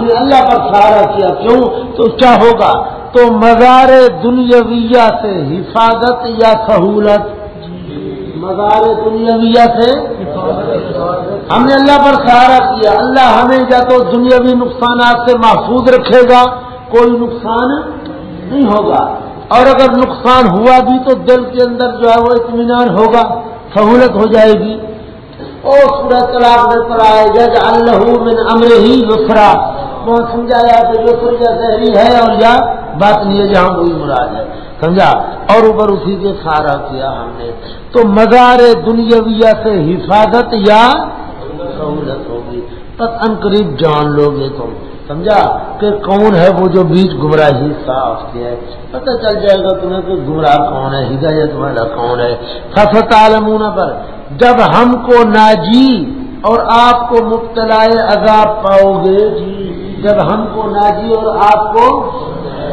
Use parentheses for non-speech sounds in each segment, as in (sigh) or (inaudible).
ہم نے اللہ پر سہارا کیا۔ کیوں؟ تو کیا ہوگا؟ تو مزار دنیاویہ سے حفاظت یا سہولت؟ مزار دنیاویہ سے ہم نے اللہ پر سہارا کیا۔ اللہ ہمیں یا تو دنیاوی نقصانات سے محفوظ رکھے گا، کوئی نقصان نہیں ہوگا۔ اور اگر نقصان ہوا بھی تو دل کے اندر جو ہے وہ اطمینان ہوگا، سہولت ہو جائے گی۔ اور سورج طلاق میں پر جج اللہ من امر ہی یسرا۔ وہ سمجھایا کہ یسر یا زہری ہے اور یا بات نہیں ہے، جہاں وہی مراد ہے۔ سمجھا؟ اور اوپر اسی کے سارا کیا ہم نے۔ تو مزار دنیاویہ سے حفاظت یا سہولت ہوگی۔ تک ان قریب جان لو گے تم۔ سمجھا؟ کہ کون ہے وہ جو بیچ گمراہی صاف کیا ہے۔ پتہ چل جائے گا تمہیں کہ گمراہ کون ہے، ہدایت والا کون ہے۔ فصت عالمون پر جب ہم کو ناجی اور آپ کو مبتلا عذاب پاؤ گے جی جب ہم کو ناجی اور آپ کو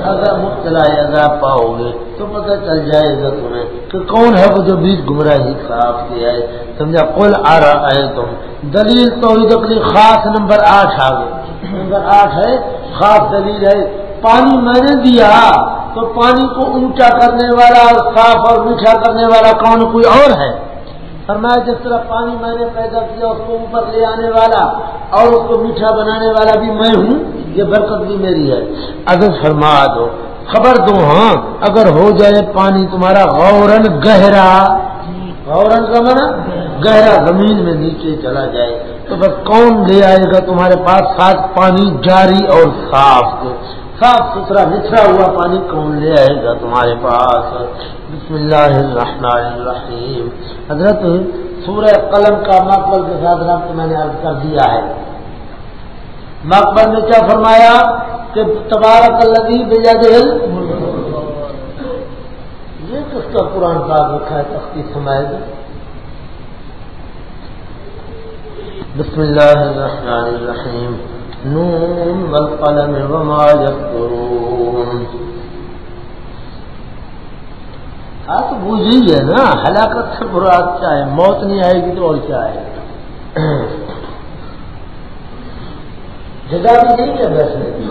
اگر مبتلا عذاب پاؤ گے تو پتہ چل جائے گا تمہیں کہ کون ہے وہ جو بیچ گمراہی صاف کیا ہے۔ سمجھا؟ کل آ رہا ہے تم دلیل تو اپنی خاص نمبر آٹھ آ گئے نمبر آٹھ ہے، خاص دلیل ہے۔ پانی میں نے دیا تو پانی کو اونچا کرنے والا اور صاف اور میٹھا کرنے والا کون کوئی اور ہے؟ اور میں جس طرح پانی میں نے پیدا کیا، اس کو اوپر لے آنے والا اور اس کو میٹھا بنانے والا بھی میں ہوں، یہ برکت بھی میری ہے۔ اگر فرما دو، خبر دو ہاں اگر ہو جائے پانی تمہارا غورن گہرا غورن کا من گہرا زمین میں نیچے چلا جائے، تو بس کون لے آئے گا تمہارے پاس ساتھ پانی جاری اور صاف؟ صاف ستھرا بچھڑا ہوا پانی کون لے آئے گا تمہارے پاس؟ بسم اللہ الرحمن الرحیم۔ حضرت سورہ قلم کا مقبل کے ساتھ رب میں نے عرض کر دیا ہے۔ مقبل میں کیا فرمایا کہ تبارک الدی بجا دل یہ کس کا قرآن پاک رکھا ہے تختی سمائے بسم الله الرحمن الرحيم نون والقلم وما يقدرون ہاں تو بوجھ ہے نا، ہلاکت سے برا کیا ہے؟ موت نہیں آئے گی تو اور کیا ہے؟ جگہ بھی نہیں ہے بیٹھنے کی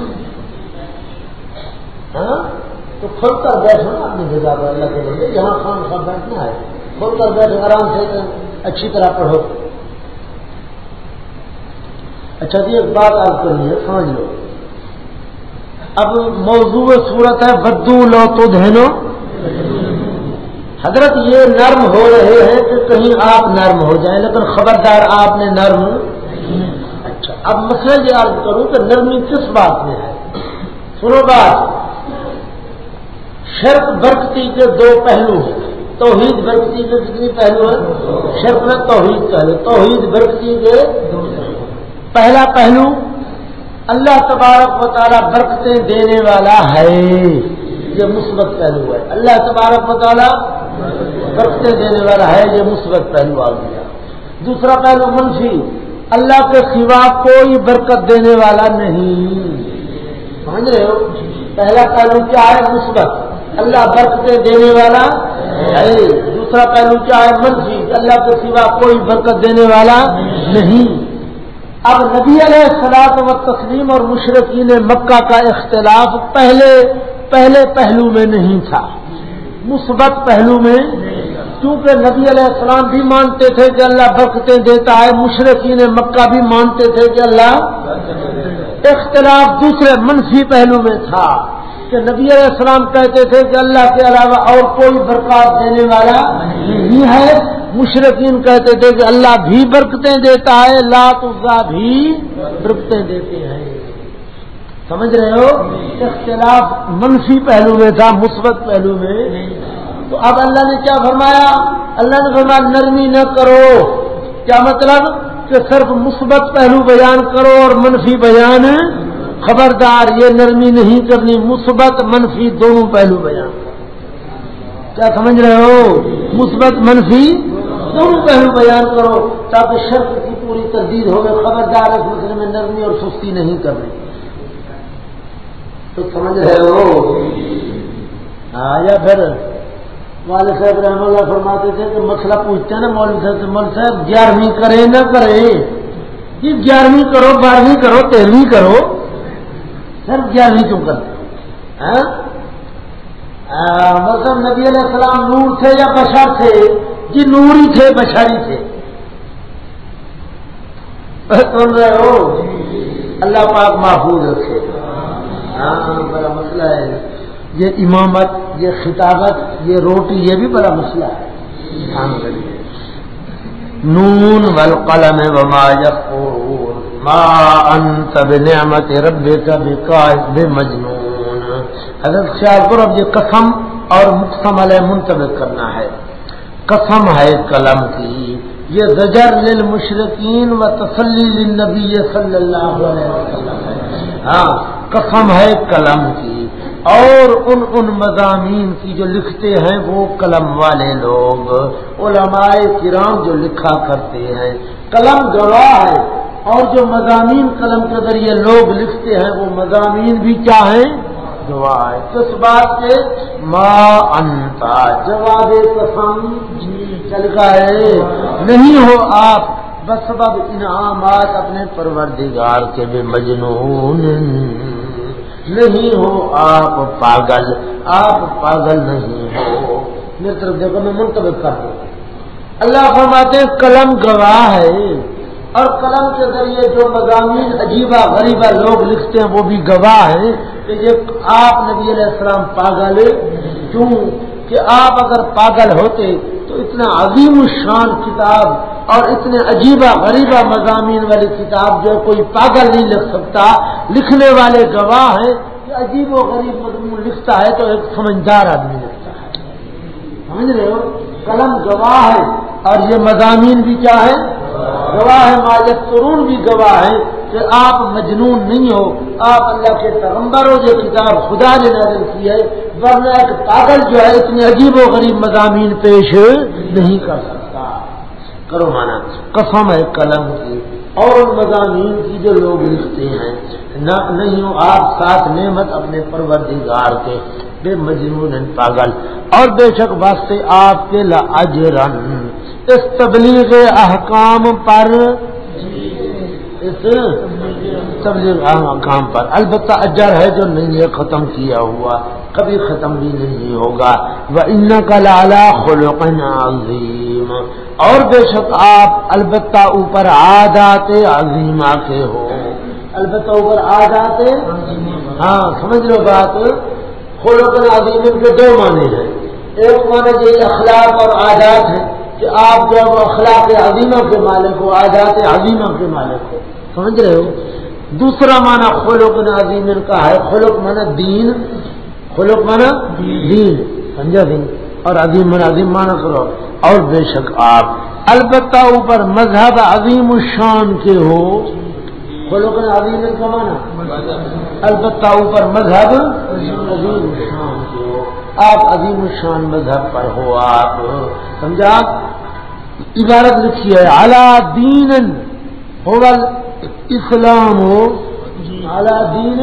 ہاں؟ تو کھل کر بیٹھو نا اپنی جگہ پر، اللہ کے بندے جہاں خان صاحب بیٹھنا ہے کھل کر بیٹھو، آرام سے اچھی طرح پڑھو۔ اچھا جی ایک بات آپ کرنی ہے سمجھ لو۔ اب موضوع صورت ہے، بدو لو تو دہنو۔ حضرت یہ نرم ہو رہے ہیں کہ کہیں آپ نرم ہو جائیں، لیکن خبردار آپ نے نرم اچھا اب مسئلہ یہ عرض کروں کہ نرمی کس بات میں ہے؟ سنو بات شرط برکتی کے دو پہلو ہیں۔ توحید برکتی کے کتنی پہلو ہے شرط میں توحید پہلو، توحید برکتی کے پہلا پہلو، اللہ تبارک و تعالیٰ برکتیں دینے والا ہے۔ یہ مثبت پہلو ہے۔ اللہ تبارک و تعالیٰ برکتیں دینے والا ہے یہ مثبت پہلو آ گیا۔ دوسرا پہلو منفی اللہ کے سوا کوئی برکت دینے والا نہیں۔ سمجھ رہے ہو؟ پہلا پہلو کیا ہے؟ مثبت۔ اللہ برکتیں دینے والا ہے۔ دوسرا پہلو کیا ہے؟ منفی اللہ کے سوا کوئی برکت دینے والا نہیں۔ اب نبی علیہ السلاط و تسلیم اور مشرقین مکہ کا اختلاف پہلے پہلے پہلو میں نہیں تھا۔ مثبت پہلو میں کیونکہ نبی علیہ السلام بھی مانتے تھے کہ اللہ برکتیں دیتا ہے، مشرقین مکہ بھی مانتے تھے کہ اللہ اختلاف دوسرے منفی پہلو میں تھا۔ کہ نبی علیہ السلام کہتے تھے کہ اللہ کے علاوہ اور کوئی برکات دینے والا نہیں ہے۔ مشرقین کہتے تھے کہ اللہ بھی برکتیں دیتا ہے لات بھی برکتیں دیتے ہیں۔ سمجھ رہے ہو؟ اختلاف منفی پہلو میں تھا مثبت پہلو میں۔ تو اب اللہ نے کیا فرمایا؟ اللہ نے فرمایا نرمی نہ کرو۔ کیا مطلب؟ کہ صرف مثبت پہلو بیان کرو اور منفی بیان۔ خبردار یہ نرمی نہیں کرنی مثبت منفی دونوں پہلو بیان۔ کیا سمجھ رہے ہو؟ مثبت منفی دونوں پہلو بیان کرو تاکہ شرط کی پوری تردید ہو گئے خبردار اس مسئلے میں نرمی اور سستی نہیں کرنی۔ تو سمجھ رہے ہو؟ ہاں یا پھر والد صاحب رحم اللہ فرماتے تھے کہ مسئلہ پوچھتے ہیں نا مولوی صاحب سے مول صاحب، گیارہویں کرے نہ کرے؟ یہ گیارہویں کرو، بارہویں کرو، تیرہویں کرو۔ پھر گیارہویں کیوں کرتے؟ ہاں؟, ہاں، مثلاً نبی علیہ السلام نور تھے یا بشر تھے؟ جی نوری تھے، بشری تھے۔ سن رہے ہو؟ اللہ پاک محفوظ رکھے۔ ہاں بڑا مسئلہ ہے۔ یہ امامت یہ خطابت یہ روٹی یہ بھی بڑا مسئلہ ہے۔ نون والقلم وما يقول ما انت بنعمت ربك بمجنون۔ حضرت خیال کرو اب یہ قسم اور مقسم علیہ منتبک کرنا ہے۔ قسم ہے قلم کی۔ یہ زجر للمشرقین و تسلی للنبی صلی اللہ علیہ وسلم ہے۔ ہاں قسم ہے قلم کی۔ اور ان ان مضامین کی جو لکھتے ہیں وہ قلم والے لوگ، علماء کرام جو لکھا کرتے ہیں۔ قلم گواہ ہے۔ اور جو مضامین قلم کے ذریعے لوگ لکھتے ہیں، وہ مضامین بھی چاہیں گواہ ہے۔ کس بات کے ما انتا جواب قسم جی چل گئے۔ نہیں ہو آپ، بس سبب انعامات اپنے پروردگار کے بھی مجنون۔ نہیں ہو آپ پاگل آپ پاگل نہیں ہو۔ میری طرف دیکھو، میں منتخب کر دوں اللہ فرماتے قلم گواہ ہے۔ اور قلم کے ذریعے جو مضامین عجیبہ غریبہ لوگ لکھتے ہیں وہ بھی گواہ ہیں کہ یہ آپ نبی علیہ السلام پاگل کیوں؟ کہ آپ اگر پاگل ہوتے تو اتنا عظیم الشان کتاب اور اتنے عجیبہ غریبہ مضامین والی کتاب جو کوئی پاگل نہیں لکھ سکتا، لکھنے والے گواہ ہیں۔ کہ عجیب و غریب مضمون لکھتا ہے تو ایک سمجھدار آدمی لکھتا ہے۔ سمجھ رہے ہو؟ قلم گواہ ہے اور یہ مضامین بھی کیا ہے؟ گواہ مالک ترون بھی گواہ ہے کہ آپ مجنون نہیں ہو۔ آپ اللہ کے پیغمبر ہو جو کتاب خدا نے نظر کی ہے ورنہ ایک پاگل جو ہے اتنے عجیب و غریب مضامین پیش نہیں کر سکتا۔ کرو مانا۔ قسم ہے قلم کی۔ اور مضامین کی جو لوگ لکھتے ہیں نہ نہیں ہو آپ ساتھ نعمت اپنے پروردگار کے۔ بے مجنون پاگل۔ اور بے شک واسطے آپ کے لاجرن اس تبلیغ احکام پر۔ اس تبلیغ احکام پر۔ البتہ اجر ہے جو نہیں ہے، ختم کیا ہوا۔ کبھی ختم بھی نہیں ہوگا۔ وہ ان کا لالا خلوق عظیم اور بے شک آپ البتہ اوپر آدات عظیمہ کے ہو البتہ اوپر آدات ہاں سمجھ لو بات۔ خلوق عظیم کے دو معنی ہیں۔ ایک معنی یہ اخلاق اور عادات ہیں کہ آپ جو اخلاق عظیمہ کے مالک ہو آدات عظیمہ کے مالک ہو۔ سمجھ رہے ہو؟ دوسرا معنی خلوق عظیم کا ہے۔ خلوق معنی دین خلوق مانا دین۔ سمجھا دین اور عظیم عظیم مانا کرو اور بے شک آپ، البتہ اوپر مذہب عظیم الشان کے ہو۔ خلوق عظیم کا مانا البتہ اوپر مذہب عظیم الشان کو آپ عظیم الشان مذہب پر ہو آپ، سمجھا؟ عبارت لکھی ہے اعلیٰ دین ہوگا اسلام ہو اعلیٰ دین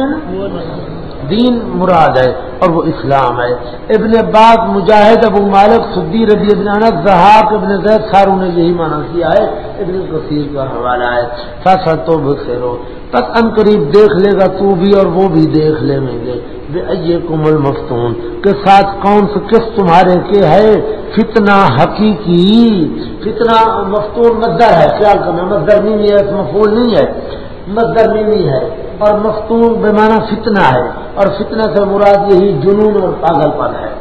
دین مراد ہے اور وہ اسلام ہے۔ ابن عباس، مجاہد، ابو مالک صدی ربی ابن انس زہاق ابن زید، ساروں نے یہی مانا کیا ہے۔ ابن کثیر کا حوالہ ہے۔ فصل تو بخیرو تک ان قریب دیکھ لے گا تو بھی اور وہ بھی دیکھ لیں گے۔ بے اے کمل مفتون کے ساتھ کون سے کس تمہارے کے ہے؟ فتنہ حقیقی۔ فتنہ مفتون مدر ہے۔ خیال کرنا مدر نہیں ہے مفول نہیں ہے۔ مدر نہیں ہے۔ اور مختون بیمانہ فتنہ ہے اور فتنہ سے مراد یہی جنون اور پاگل پن ہے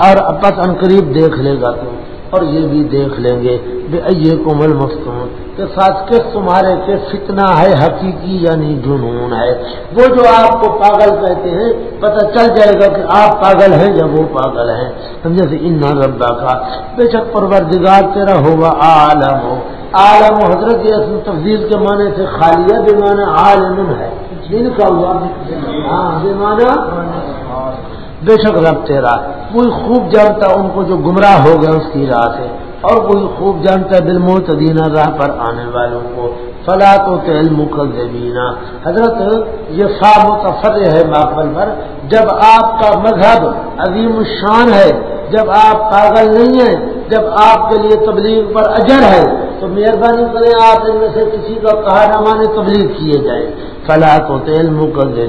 اور اپس ان قریب دیکھ لے گا تم اور یہ بھی دیکھ لیں گے بے کومل مفتون کے ساتھ کس تمہارے کے فتنہ ہے حقیقی یعنی جنون ہے۔ وہ جو آپ کو پاگل کہتے ہیں پتہ چل جائے گا کہ آپ پاگل ہیں یا وہ پاگل ہیں۔ سمجھے سے ان ربا کا بے شک پروردگار تیرا ہوگا عالم ہو۔ عالم حضرت یہ تفضیل کے معنی سے خالیہ بے معنی عالم ہے۔ جن کا ہوا ہاں بے معنی بے شک رب تیرا کوئی خوب جانتا ان کو جو گمراہ ہو گئے اس کی راہ سے۔ اور کوئی خوب جانتا ہے دل متدینہ راہ پر آنے والوں کو۔ فلا تو تیل مقدمینہ حضرت یہ فا متفر ہے ماحول پر۔ جب آپ کا مذہب عظیم الشان ہے، جب آپ پاگل نہیں ہیں، جب آپ کے لیے تبلیغ پر اجر ہے، تو مہربانی کریں آپ ان میں سے کسی کا کہا نہ مانے تبلیغ کیے جائیں۔ فلا تو تیل مقدر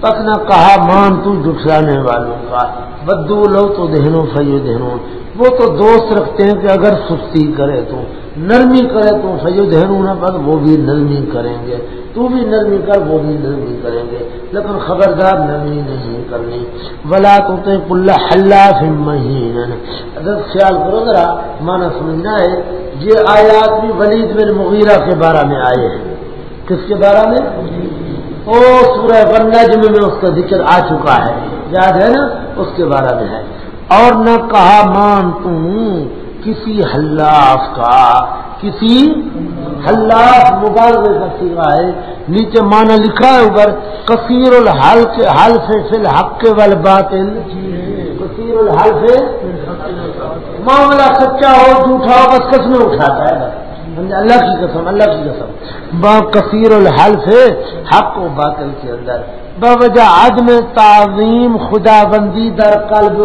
پس نہ کہا، مان تو جٹلانے والوں کا۔ بدو لو تو دہنو فیو دہنو وہ تو دوست رکھتے ہیں کہ اگر سستی کرے تو۔ نرمی کرے تو فیو دہنو نہ، پر وہ بھی نرمی کریں گے۔ تو بھی نرمی کر، وہ بھی نرمی کریں گے۔ لیکن خبردار نرمی نہیں کرنی۔ ولا تو اللہ مہین اگر خیال کرو ذرا مانا سمجھنا ہے، یہ آیات بھی ولید بن مغیرہ کے بارے میں آئے ہیں۔ کس کے بارے میں؟ او سورہ بنجم میں اس کا ذکر آ چکا ہے۔ یاد ہے نا؟ اس کے بارے میں ہے۔ اور نہ کہا مان تم کسی حلاف کا، کسی حلاف مبالغے کا سیوا ہے۔ نیچے مانا لکھا ہے اوپر، کثیر الحل کے، حل سے فی الحق کے ول باطل کثیر الحل سے، معاملہ سچا ہو، جھوٹا ہو، بس کس میں اٹھاتا ہے اللہ کی قسم، اللہ کی قسم۔ با کثیر الحلف، حق و باطل کے اندر۔ باوجہ عدم تعظیم خدا بندی در قلب۔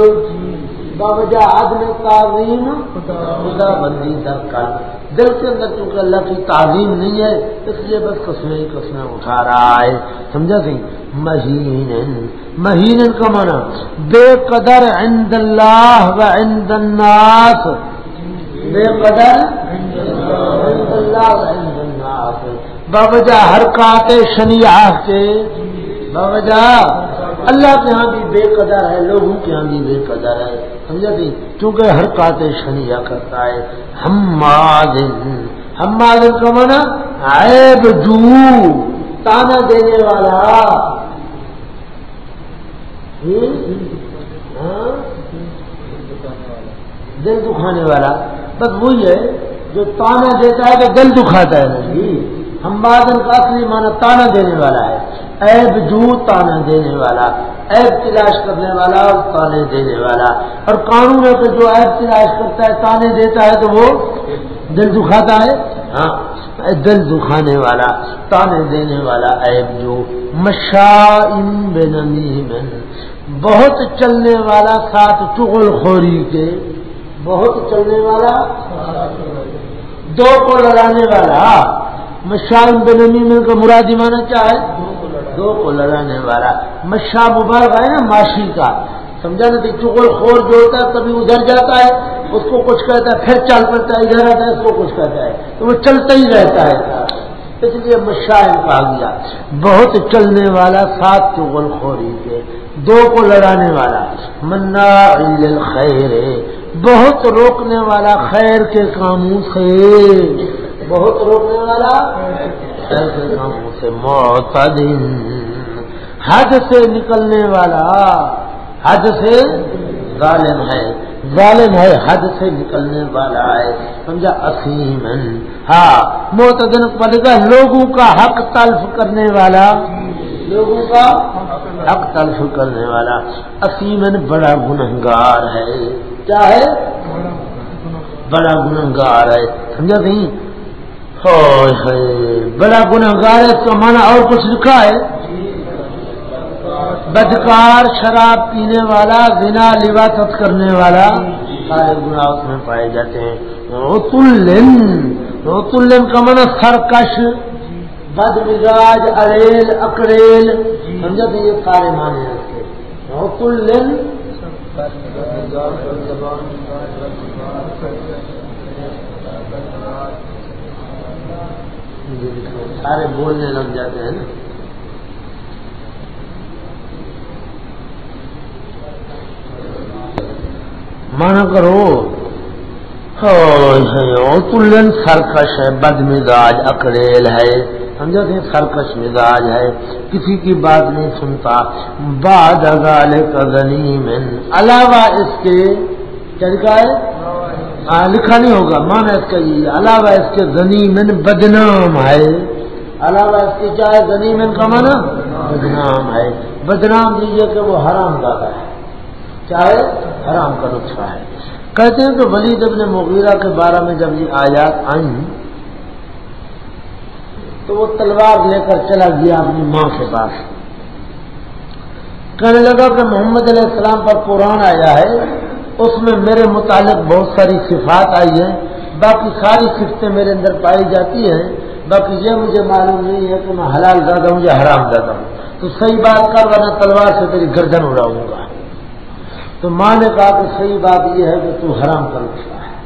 باوجہ عدم تعظیم خدا بندی در قلب۔ دل کے اندر چونکہ اللہ کی تعظیم نہیں ہے، اس لیے بس قسمیں ہی قسمیں اٹھا رہا ہے۔ سمجھا سی؟ مہین مہین کا مانا بے قدر عند اللہ و عند الناس۔ بے قدر بابجا ہر کاتے شنیا کے بابجا اللہ کے ہاں بھی بے قدر ہے، لوگوں کے ہاں بھی بے قدر ہے۔ سمجھا تھی چونکہ ہر کاتے شنیا کرتا ہے۔ ہم ہم کا مانا عیب جو، تانا دینے والا۔ ہاں؟ دل دکھانے والا۔ بس وہی ہے جو تانا دیتا ہے تو دل دکھاتا ہے جی۔ ہم بادن کا اصلی مانا تانا دینے والا ہے۔ ایب جو تانا دینے والا ایب تلاش کرنے والا اور تانے دینے والا۔ اور قانون ہے کہ جو ایب تلاش کرتا ہے، تانے دیتا ہے تو وہ دل دکھاتا ہے۔ ہاں۔ دل دکھانے والا، تانے دینے والا ایب جو مشا بہت چلنے والا ساتھ چغل خوری کے۔ بہت چلنے والا، دو کو لڑانے والا۔ مشام بنمی میں کا مرادی مانا کیا ہے؟ دو کو لڑانے والا۔ مشا مبارک ہے نا ماشی کا۔ سمجھا نا چکل خور جو ہوتا ہے کبھی ادھر جاتا ہے، اس کو کچھ کہتا ہے، پھر چل پڑتا ہے، ادھر آتا ہے، اس کو کچھ کہتا ہے۔ تو وہ چلتا ہی رہتا ہے۔ اس لیے مشاہر کہا گیا۔ بہت چلنے والا، سات چغل خوری کے۔ دو کو لڑانے والا۔ منا خیر بہت روکنے والا خیر کے کاموں سے بہت روکنے والا خیر کے کاموں سے معتدن حد سے نکلنے والا، حد سے ظالم ہے۔ ظالم ہے، حد سے نکلنے والا ہے۔ سمجھا؟ اسیم ہاں معتدن پڑے گا لوگوں کا حق تلف کرنے والا۔ لوگوں کا حق تلف کرنے والا۔ اسیمن بڑا گنہگار ہے۔ کیا ہے؟ بڑا گنہگار ہے، سمجھا نہیں؟ بڑا گنہگار ہے تو مانا اور کچھ لکھا ہے؟ بدکار شراب پینے والا بنا لباست کرنے والا، سارے گنا اس میں پائے جاتے ہیں۔ روتلن روتلن کا مانا سرکش بد مزاج اریل اکڑیل، سمجھا یہ سارے مانے ہیں روتلن سارے بولنے لگ جاتے ہیں نا۔ مانا کرو تلن سرکش ہے بد مزاج اکڑیل ہے۔ سمجھا کہ سرکش مزاج ہے، کسی کی بات نہیں سنتا۔ بعد من علاوہ اس کے کیا لکھا ہے؟ ہاں لکھا نہیں ہوگا مانا اس کا یہ علاوہ اس کے من بدنام ہے۔ علاوہ اس کے کیا ہے؟ من کا مانا بدنام ہے۔ بدنام دیجیے کہ وہ حرام دادا ہے۔ کیا ہے؟ حرام کا نسخہ ہے۔ کہتے ہیں کہ ولید ابن مغیرہ کے بارے میں جب یہ آیات آئیں تو وہ تلوار لے کر چلا گیا اپنی ماں کے پاس۔ کہنے لگا کہ محمد علیہ السلام پر قرآن آیا ہے، اس میں میرے متعلق بہت ساری صفات آئی ہیں، باقی ساری صفتیں میرے اندر پائی جاتی ہیں، باقی یہ مجھے معلوم نہیں ہے کہ میں حلال زیادہ ہوں یا حرام زیادہ ہوں۔ تو صحیح بات کر، ورنہ تلوار سے تیری گردن اڑاؤں گا۔ تو ماں نے کہا کہ صحیح بات یہ ہے کہ تو حرام کر اٹھتا ہے۔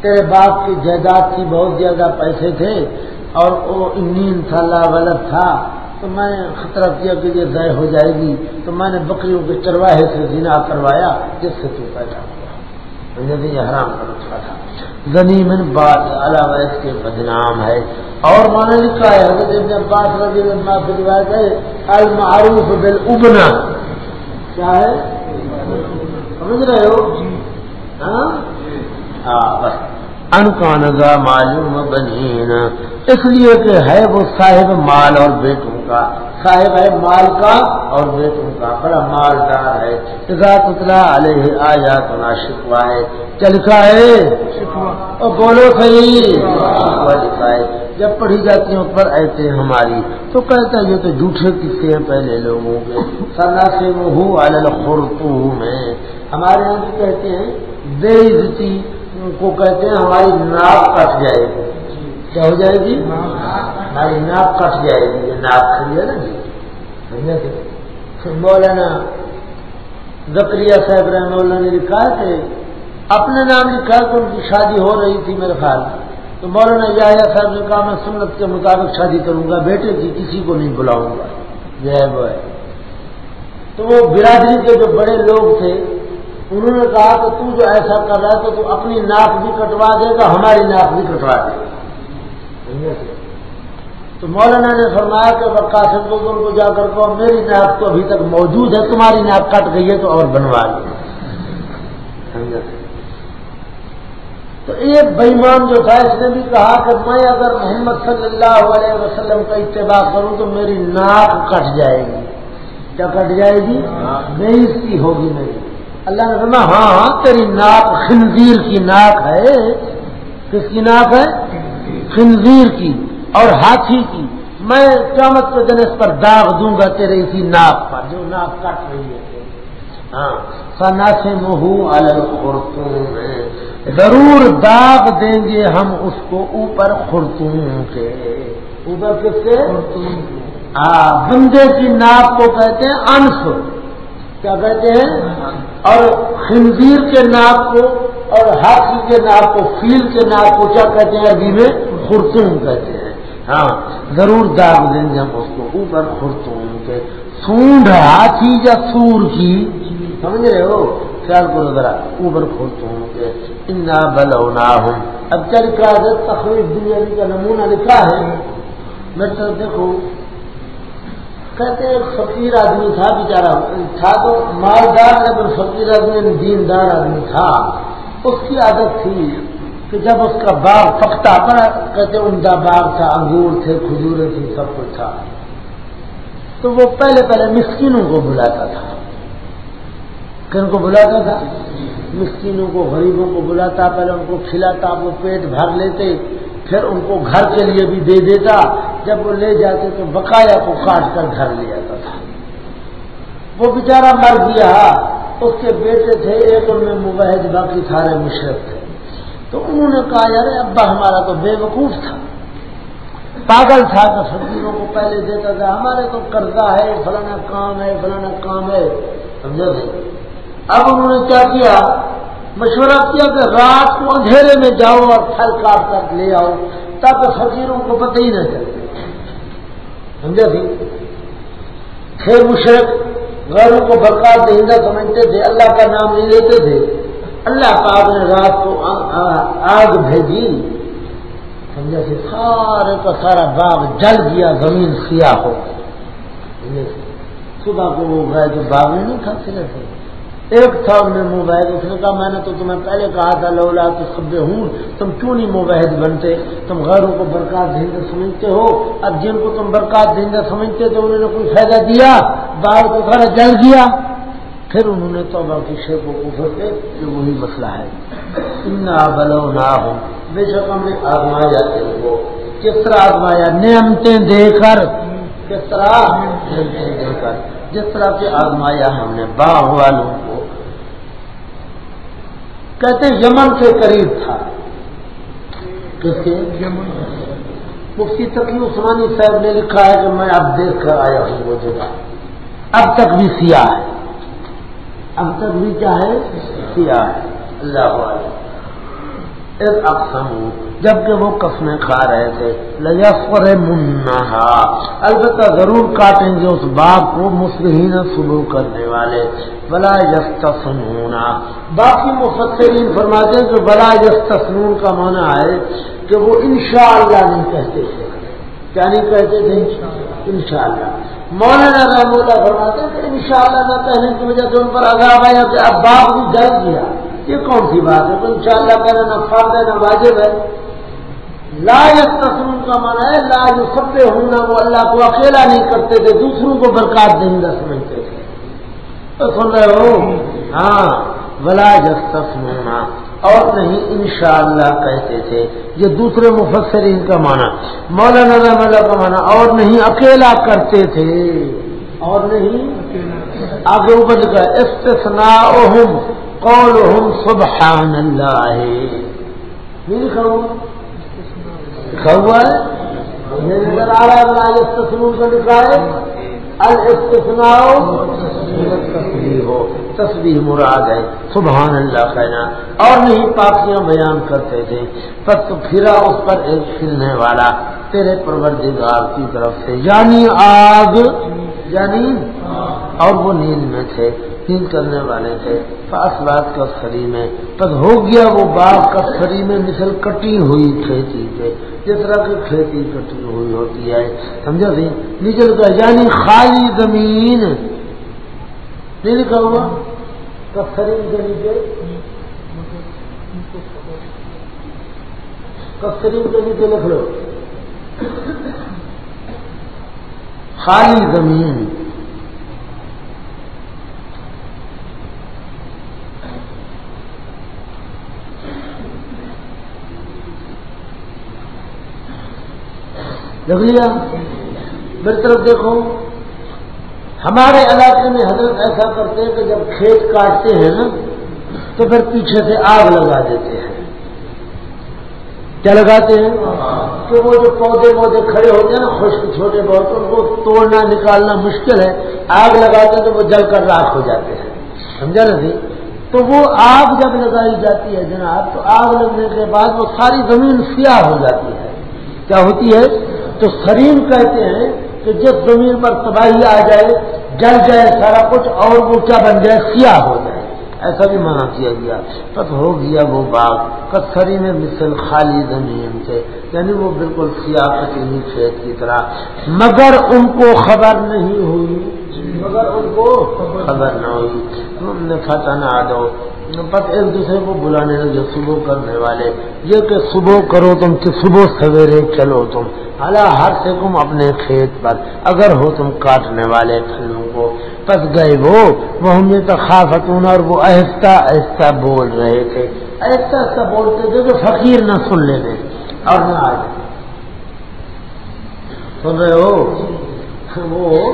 تیرے باپ کی جائیداد کی بہت زیادہ پیسے تھے اور وہ انین تھا لاولد تھا تو میں نے خطرہ کیا کہ یہ ضائع ہو جائے گی۔ تو میں نے بکریوں کے چرواہے سے زنا کروایا جس سے تو پیدا ہوا۔ میں یہ حرام کر اٹھا تھا۔ غنیمن بات علاوہ اس کے بدنام ہے۔ اور میں نے لکھا ہے حضرت ابن عباس رضی اللہ عنہ کی روایت ہے المعروف بالابنا کیا ہے؟ سمجھ رہے ہو؟ ہاں, ہاں، بس۔ ان کا نظر معلوم بنین اس لیے کہ ہے وہ صاحب مال اور بیٹوں کا۔ صاحب ہے مال کا اور بیٹوں کا۔ بڑا مالدار ہے۔ اتلا علیہ آیا تو نہ شکوا ہے لکھا ہے؟ اور بولو صحیح۔ لکھا ہے۔ جب پڑھی جاتی ہیں پر ایسے ہماری۔ تو کہتا ہے یہ تو جھوٹے قصے ہیں پہلے لوگوں کے۔ سنا سے وہ میں ہمارے یہاں بھی کہتے ہیں بے عزتی کو کہتے ہیں ہماری ناک کٹ جائے گی۔ کیا ہو جائے گی؟ ہماری ناک کٹ جائے گی۔ یہ ناک کھڑی ہے نا جی۔ مولانا زکری صاحب رحم اللہ نے لکھا ہے کہ اپنے نام لکھا کہ ان کی شادی ہو رہی تھی میرے خیال تو مولانا یا صاحب نے کہا، میں سنت کے مطابق شادی کروں گا۔ بیٹے کی کسی کو نہیں بلاؤں گا۔ جو ہے وہ ہے۔ تو وہ برادری کے جو بڑے لوگ تھے انہوں نے کہا کہ تو جو ایسا کر رہا ہے تو تو اپنی ناک بھی کٹوا دے گا ہماری ناک بھی کٹوا دے گا۔ تو مولانا نے فرمایا کہ قاسم بزرگ کو جا کر کو میری ناک تو ابھی تک موجود ہے تمہاری ناک کٹ گئی ہے تو اور بنوا لے تو ایک بےمان جو تھا اس نے بھی کہا کہ میں اگر محمد صلی اللہ علیہ وسلم کا اتباع کروں تو میری ناک کٹ جائے گی۔ کیا کٹ جائے گی؟ بے کی ہوگی میری۔ اللہ نے فرما ہاں ہاں تیری ناک خنزیر کی ناک ہے۔ کس کی ناک ہے؟ خنزیر کی اور ہاتھی کی۔ میں قیامت کے دن اس پر داغ دوں گا تیرے اسی ناک پر جو ناک کٹ رہی ہے۔ ہاں سنا سے منہ ضرور داغ دیں گے ہم اس کو اوپر خرتون کے۔ اوپر کس کے؟ بندے کی ناک کو کہتے ہیں انس۔ کیا کہتے ہیں؟ اور خنزیر کے ناک کو اور ہاتھی کے ناک کو، فیل کے ناک کو کیا کہتے ہیں؟ عربی میں خرطوم کہتے ہیں۔ ہاں ضرور داغ دیں گے ہم اس کو۔ اوپر خرطوم کے۔ سونڈ ہاتھی یا سور کی؟ سمجھ رہے ہو؟ خیال کرو ذرا۔ اوپر خرطوم کے۔ انا بلونا ہوں اب کیا لکھا ہے؟ تخریف دنیا کا نمونہ لکھا ہے۔ میں تو دیکھو کہتے ایک فقیر آدمی تھا بیچارا تھا تو مالدار لیکن فقیر آدمی دیندار آدمی تھا۔ اس کی عادت تھی کہ جب اس کا باغ پکتا پڑا، کہتے عمدہ باغ تھا، انگور تھے کھجورے تھی سب کچھ تھا۔ تو وہ پہلے پہلے مسکینوں کو بلاتا تھا۔ کن کو بلاتا تھا؟ مسکینوں کو، غریبوں کو بلاتا، پہلے ان کو کھلاتا، وہ پیٹ بھر لیتے۔ پھر ان کو گھر کے لیے بھی دے دیتا۔ جب وہ لے جاتے تو بقایا کو کاٹ کر گھر لے جاتا تھا۔ وہ بیچارہ مر گیا۔ اس کے بیٹے تھے، ایک ان میں مبحد باقی سارے مشرق تھے۔ تو انہوں نے کہا یار ابا ہمارا تو بے وقوف تھا۔ پاگل تھا کہ فقیروں کو پہلے دیتا تھا، ہمارے تو قرضہ ہے، فلانا کام ہے، فلانا کام ہے۔ سمجھا اب انہوں نے کیا کیا؟ مشورہ کیا کہ رات کو اندھیرے میں جاؤ اور پھل کاٹ کر لے آؤ، تاکہ فقیروں کو پتہ ہی نہ چلے۔ سمجھا جی؟ سی تھے مشرق غیروں کو برکات دہندہ سمجھتے تھے اللہ کا نام نہیں لیتے تھے۔ اللہ پاک نے رات کو آگ بھیجی۔ سمجھا سی سارے کا سارا باغ جل گیا، زمین سیاہ ہو جی؟ صبح کو وہ گئے جو باغ میں نہیں کھاتے رہتے۔ ایک تھا انہیں موبائل اس نے کہا میں نے تو تمہیں پہلے کہا تھا، لولا تو سب ہوں تم کیوں نہیں موبائد بنتے؟ تم غیروں کو برکات دہندہ سمجھتے ہو؟ اب جن کو تم برکات دہندہ سمجھتے تو انہوں نے کوئی فائدہ دیا؟ باہر کو سارا جل دیا؟ پھر انہوں نے تو باقی شیخ کو پوچھو کے کہ وہی مسئلہ ہے۔ نہ بلو نہ ہو بے شک ہم نے آزمایا جاتے وہ کس طرح آزمایا؟ نعمتیں دے کر۔ کس طرح؟ نعمتیں دے کر۔ جس طرح سے آزمایا ہم نے۔ باغ والوں کہتے یمن کے قریب تھا۔ کس کے مفتی تقی عثمانی صاحب نے لکھا ہے کہ میں اب دیکھ کر آیا ہوں وہ جگہ۔ اب تک بھی سیاہ ہے۔ اب تک بھی کیا ہے؟ سیاہ ہے۔ اللہ اقسم جبکہ وہ قسمیں کھا رہے تھے لجفر منہا البتہ ضرور کاٹیں گے اس باغ کو مسلمین شروع کرنے والے۔ بلا یستسنونا باقی مفسرین فرماتے ہیں کہ بلا یستسنون کا معنی ہے کہ وہ انشاءاللہ نہیں کہتے تھے۔ کیا نہیں کہتے تھے؟ انشاءاللہ۔ مولانا رحم اللہ فرماتے ہیں کہ انشاءاللہ نہ کہنے کی وجہ سے ان پر عذاب آیا کہ اب باغ بھی جل گیا۔ یہ کون سی بات ہے؟ تو ان شاء اللہ کہنا نہ فرد ہے نہ واجب ہے۔ لا تسلم کا مانا ہے، لا جو سب ہوں نہ وہ اللہ کو اکیلا نہیں کرتے تھے، دوسروں کو برکات دہندہ سمجھتے تھے۔ تو سن رہے ہو؟ ہاں بلا جسنا اور نہیں، انشاءاللہ کہتے تھے۔ یہ دوسرے مفسرین کا مانا مولانا رحم کا مانا اور نہیں، اکیلا کرتے تھے۔ اور نہیں، آگے اوپر لکھا استثنا قولهم سبحان اللہ. لکھا ہوا ہے؟ نظر آ رہا ہے؟ استثنون کا لکھا ہے؟ الاستثناء تصویر ہو تصویر مراد ہے. سبحان اللہ کہنا اور نہیں، پاکیاں بیان کرتے تھے. پر تو پھرا اس پر ایک کھلنے والا تیرے پروردگار کی طرف سے. یعنی آگ یعنی اور وہ نیند میں تھے، نیند کرنے والے تھے۔ پاس بات کا سری میں پس ہو گیا وہ باغ کا سری میں مثل کٹی ہوئی کھیتی کے جس طرح کی کھیتی کٹی ہوئی ہوتی ہے، سمجھا سی نکل کا یعنی خالی زمین۔ نہیں لکھا ہوا؟ کسرین کے نیچے کسرین کے نیچے لکھ لو۔ خالی زمین لیا میری طرف دیکھو، ہمارے علاقے میں حضرت ایسا کرتے ہیں کہ جب کھیت کاٹتے ہیں نا، تو پھر پیچھے سے آگ لگا دیتے ہیں۔ کیا لگاتے ہیں؟ کہ وہ جو پودے پودے کھڑے ہوتے ہیں نا، خشک چھوٹے بہت، ان کو توڑنا، نکالنا مشکل ہے۔ آگ لگاتے ہیں تو وہ جل کر راک ہو جاتے ہیں۔ سمجھا نا جی؟ تو وہ آگ جب لگائی جاتی ہے جناب، تو آگ لگنے کے بعد وہ ساری زمین سیاہ ہو جاتی ہے۔ کیا ہوتی ہے؟ تو سریم کہتے ہیں کہ جس زمین پر تباہی آ جائے، جل جائے سارا کچھ اور وہ کیا بن جائے، سیاہ ہو جائے۔ ایسا بھی منع کیا گیا۔ تب ہو گیا وہ باغ کتری میں مثل خالی زمین سے یعنی وہ بالکل کٹینی کھیت کی طرح۔ مگر ان کو خبر نہیں ہوئی۔ مگر ان کو خبر نہ ہوئی۔ تم نے فتح نہ جاؤ بس ایک دوسرے کو بلانے لگے صبح کرنے والے۔ یہ کہ صبح کرو تم، کہ صبح سویرے چلو تم۔ اللہ ہر سے تم اپنے کھیت پر، اگر ہو تم کاٹنے والے پھلوں کو۔ پس گئے وہ وہ ہم تو اور وہ آہستہ آہستہ بول رہے تھے۔ آہستہ آہستہ بولتے تھے کہ فقیر نہ سن لے دیں اور نہ آ جائے سن رہے ہو؟ وہ۔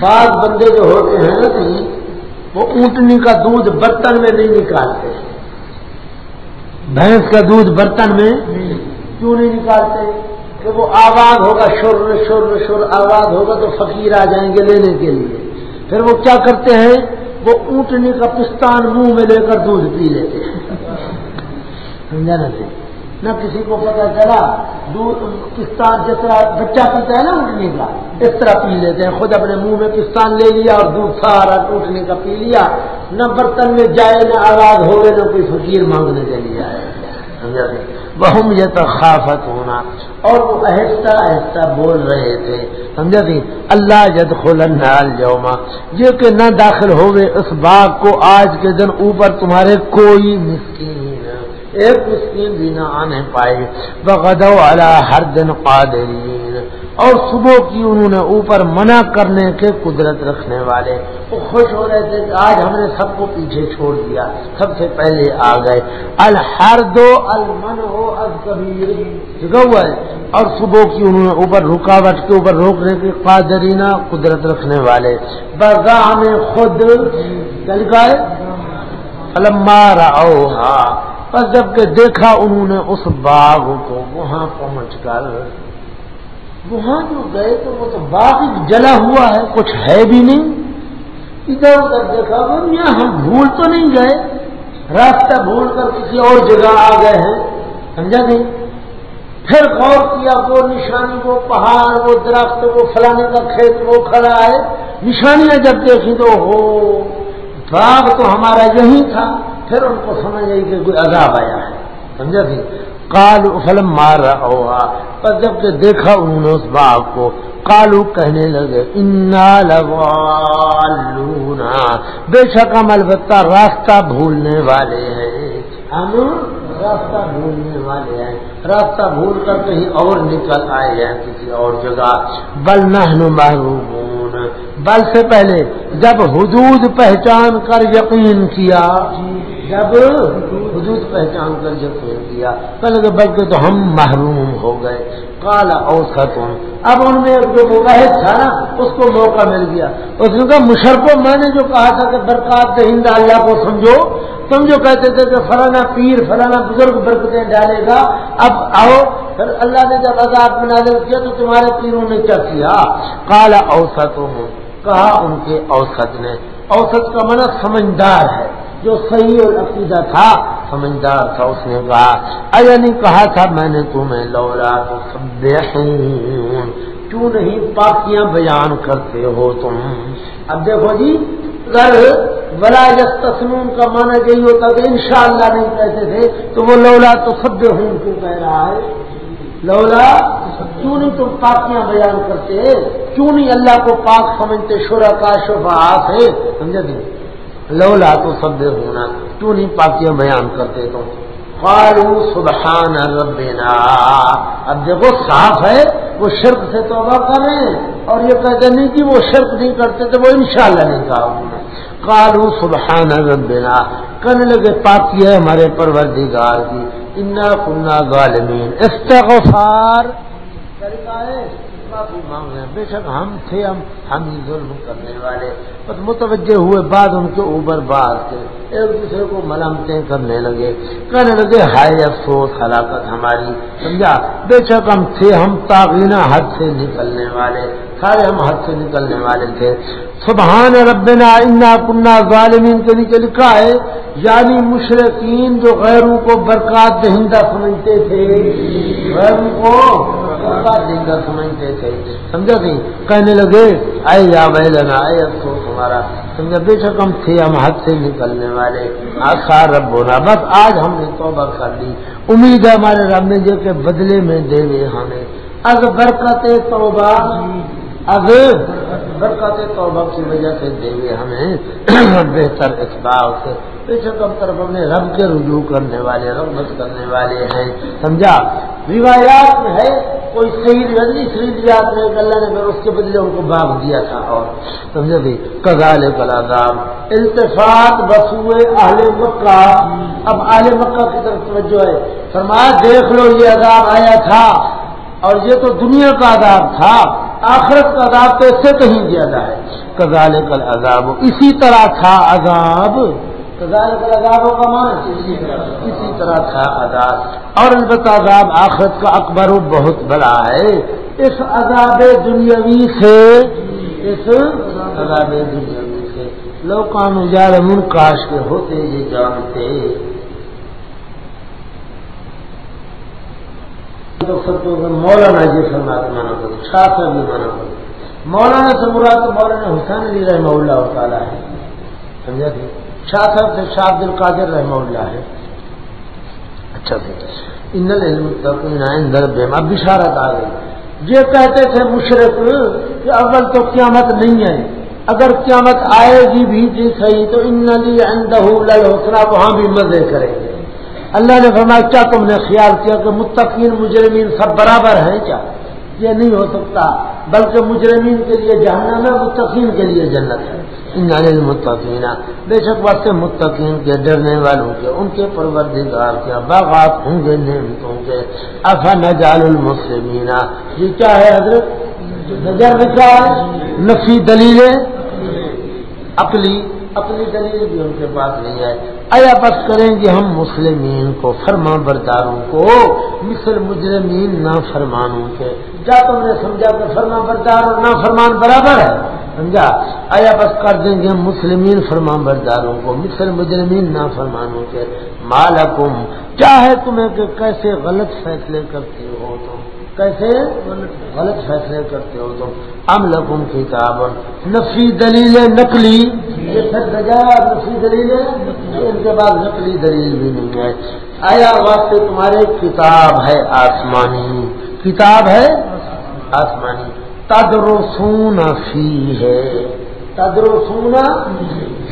بعض بندے جو ہوتے ہیں نا وہ اونٹنی کا دودھ برتن میں نہیں نکالتے۔ بھینس کا دودھ برتن میں کیوں نہیں نکالتے؟ کہ وہ آواز ہوگا شور شور شور آواز ہوگا تو فقیر آ جائیں گے لینے کے لیے۔ پھر وہ کیا کرتے ہیں؟ وہ اونٹنی کا پستان منہ میں لے کر دودھ پی لیتے ہیں۔ سمجھا نا جی؟ نہ کسی کو پتا چلا دودھ پستان جس طرح بچہ پیتا ہے نا اٹھنے کا، اس طرح پی لیتے ہیں۔ خود اپنے منہ میں پستان لے لیا اور دودھ سارا اٹھنے کا پی لیا۔ نہ برتن میں جائے، نہ آواز ہو گئے نہ کوئی فقیر مانگنے چلی جائے بہم یہ تخافت ہونا اور وہ آہستہ آہستہ بول رہے تھے۔ سمجھا تھی اللہ جد خلن جوما یہ کہ نہ داخل ہوئے اس باغ کو، آج کے دن اوپر تمہارے کوئی مسکین ایک مسکین بھی نہ آنے پائے بغدو والا ہر دن قادرین۔ اور صبح کی انہوں نے اوپر منع کرنے کے قدرت رکھنے والے۔ وہ خوش ہو رہے تھے کہ آج ہم نے سب کو پیچھے چھوڑ دیا۔ سب سے پہلے آ گئے۔ الحر دو المن ہو ہوا ہے اور صبح کی انہوں نے اوپر رکاوٹ کے اوپر روکنے کی قادرینہ قدرت رکھنے والے۔ بگا میں خود۔ چل گئے۔ المارا بس جبکہ دیکھا انہوں نے اس باغ کو، وہاں پہنچ کر، وہاں جو گئے تو وہ تو باغ جلا ہوا ہے، کچھ ہے بھی نہیں۔ ادھر ادھر دیکھا یہاں ہم بھول تو نہیں گئے۔ راستہ بھول کر کسی اور جگہ آ گئے ہیں۔ سمجھا نہیں؟ پھر غور کیا، وہ نشانی، وہ پہاڑ، وہ درخت، وہ فلانے کا کھیت، وہ کھڑا ہے۔ نشانیاں جب دیکھی تو، ہو باغ تو ہمارا یہی تھا۔ پھر ان کو سمجھ آئی کہ کوئی عذاب آیا ہے۔ سمجھا جی؟ سی کال فلم مار رہا ہوا پر جبکہ دیکھا انہوں نے اس باغ کو کالو کہنے لگے، انا لگا بے شک ہم البتہ راستہ بھولنے والے ہیں۔ ہم راستہ بھولنے والے ہیں۔ راستہ بھول کر کہیں اور نکل آئے ہیں کسی اور جگہ۔ بل نہ محروم بل سے پہلے جب حدود پہچان کر یقین کیا، جب حدود پہچان کر جب پھیر دیا پہلے بلکہ تو ہم محروم ہو گئے۔ کالا اوسط، اب ان میں جو مباحد تھا نا، اس کو موقع مل گیا۔ اس نے کہا، مشرفوں، میں نے جو کہا تھا کہ برکات ہند اللہ کو سمجھو تم جو کہتے تھے کہ فلانا پیر، فلانا بزرگ برکتیں ڈالے گا، اب آؤ، پھر اللہ نے جب آزاد مناظر کیا تو تمہارے پیروں نے کیا کیا؟ کالا اوسط کہا ان کے اوسط نے۔ اوسط کا منع سمجھدار ہے۔ جو صحیح اور عقیدہ تھا، سمجھدار تھا، اس نے کہا، ایا نہیں کہا تھا میں نے تمہیں لولا تو سب کیوں نہیں پاکیاں بیان کرتے ہو تم؟ اب دیکھو جی اگر بلا تسنون کا مانا یہی ہوتا کہ انشاءاللہ نہیں کہتے تھے، تو وہ لولا تو سب ہوں کیوں کہہ رہا ہے؟ لولا کیوں نہیں تم پاکیاں بیان کرتے؟ کیوں نہیں اللہ کو پاک سمجھتے؟ شورا کا شفا ہے سمجھا دیں لولا تو سب ہونا، کیوں نہیں پاکیاں بیان کرتے تو قالوا سبحان ربنا۔ اب دیکھو، صاف ہے، وہ شرک سے توبہ کریں اور یہ کہتے نہیں کہ وہ شرک نہیں کرتے تو وہ انشاءاللہ نہیں کہا انہوں نے۔ کالو سبحان ربنا کرنے لگے پاکی ہے ہمارے پروردگار کی، انا کنہ غالمین استغفار۔ طریقہ ہے۔ معافی مانگ رہے ہیں۔ بے شک ہم تھے، ہم ہم ہی ظلم کرنے والے۔ بس متوجہ ہوئے بعد ان کے اوپر بات کے ایک دوسرے کو ملامتیں کرنے لگے۔ کہنے لگے، ہائے افسوس، ہلاکت ہماری۔ سمجھا؟ بے شک ہم تھے، ہم تاغینہ حد سے نکلنے والے۔ سارے ہم حد سے نکلنے والے تھے۔ سبحان ربنا، انا کنہ ظالمین۔ کے نیچے لکھا ہے یعنی مشرقین جو غیروں کو برکات دہندہ سمجھتے تھے۔ غیروں کو سمجھتے تھے سمجھا نہیں کہنے لگے آئے یا بھائی لنا آئے افسوس ہمارا۔ سمجھا، بے شک ہم تھے، ہم حد سے نکلنے والے۔ آخار رب ہونا بس آج ہم نے توبہ کر لی۔ امید ہے ہمارے رب نے جو کہ بدلے میں دے دے ہمیں۔ اب برکت، توبہ۔ اب برکت توبہ کی وجہ سے دے گے ہمیں (clears throat) بہتر اخبار سے۔ بے شک ہم طرف اپنے رب کے رجوع کرنے والے رغبت کرنے والے ہیں۔ سمجھا؟ روایات میں ہے، کوئی صحیح رنجی شریفیات میں اللہ نے پھر اس کے بدلے ان کو باغ دیا تھا اور۔ سمجھا بھی؟ کزال کلادام التفاط بسوئے اہل مکہ۔ اب اہل مکہ کی طرف توجہ ہے۔ فرمایا، دیکھ لو یہ عذاب آیا تھا اور یہ تو دنیا کا عذاب تھا۔ آخرت کا عذاب تو اس سے کہیں زیادہ ہے۔ کزال کل عذاب اسی طرح تھا عذاب۔ کزال کل عذاب کا مان اسی طرح تھا عذاب۔ اور البتہ عذاب آخرت کا اکبر بہت بڑا ہے۔ اس عذاب دنیاوی سے، اس عذاب دنیاوی سے۔ لوکان اجار کاش کے ہوتے یہ جانتے۔ مولانا جی فرماتے مانا کرو شاہ صاحب بھی مانا کرو مولانا سے مراد مولانا حسین علی رحمہ اللہ تعالیٰ ہے۔ سمجھا تھی شاہ صاحب سے شاہ عبد القادر رحمہ اللہ ہے۔ اچھا سر ان اندر بے اب بشارت آ گئی۔ یہ کہتے تھے مشرق کہ اول تو قیامت نہیں ہے۔ اگر قیامت آئے گی بھی جی صحیح تو ان علی اندہ لل وہاں بھی مزے کریں گے۔ اللہ نے فرمایا، کیا تم نے خیال کیا کہ متقین، مجرمین سب برابر ہیں کیا؟ یہ نہیں ہو سکتا، بلکہ مجرمین کے لیے جہنم ہے، متقین کے لیے جنت ہے۔ متقین، بے شک وقت متقین کے، ڈرنے والوں کے، ان کے پروردگار کے، باغات ہوں گے نعمتوں کے افا نجال المسلمین۔ یہ کیا ہے حضرت؟ نظر کیا ہے؟ نفی دلیل عقلی۔ اپنی دلیل بھی ان کے پاس نہیں ہے ایا بس کریں گے ہم مسلمین کو فرما برداروں کو۔ مثل مجرمین نہ فرمانوں کے۔ کیا تم نے سمجھا کہ فرما بردار اور نہ فرمان برابر ہے۔ سمجھا؟ ایا بس کر دیں گے ہم مسلمین فرما برداروں کو۔ مثل مجرمین نہ فرمانوں کے۔ مالکم، چاہے تمہیں کہ کیسے غلط فیصلے کرتے ہو تم۔ کیسے غلط فیصلے کرتے ہو تم؟ ام لکم کتاب، نفی دلیل نقلی۔ نفی دلیل ان کے بعد نقلی دلیل بھی نہیں ہے۔ آیا واسطے تمہارے کتاب ہے آسمانی۔ کتاب ہے آسمانی۔ تدرو سونا فی ہے۔ تدرو سونا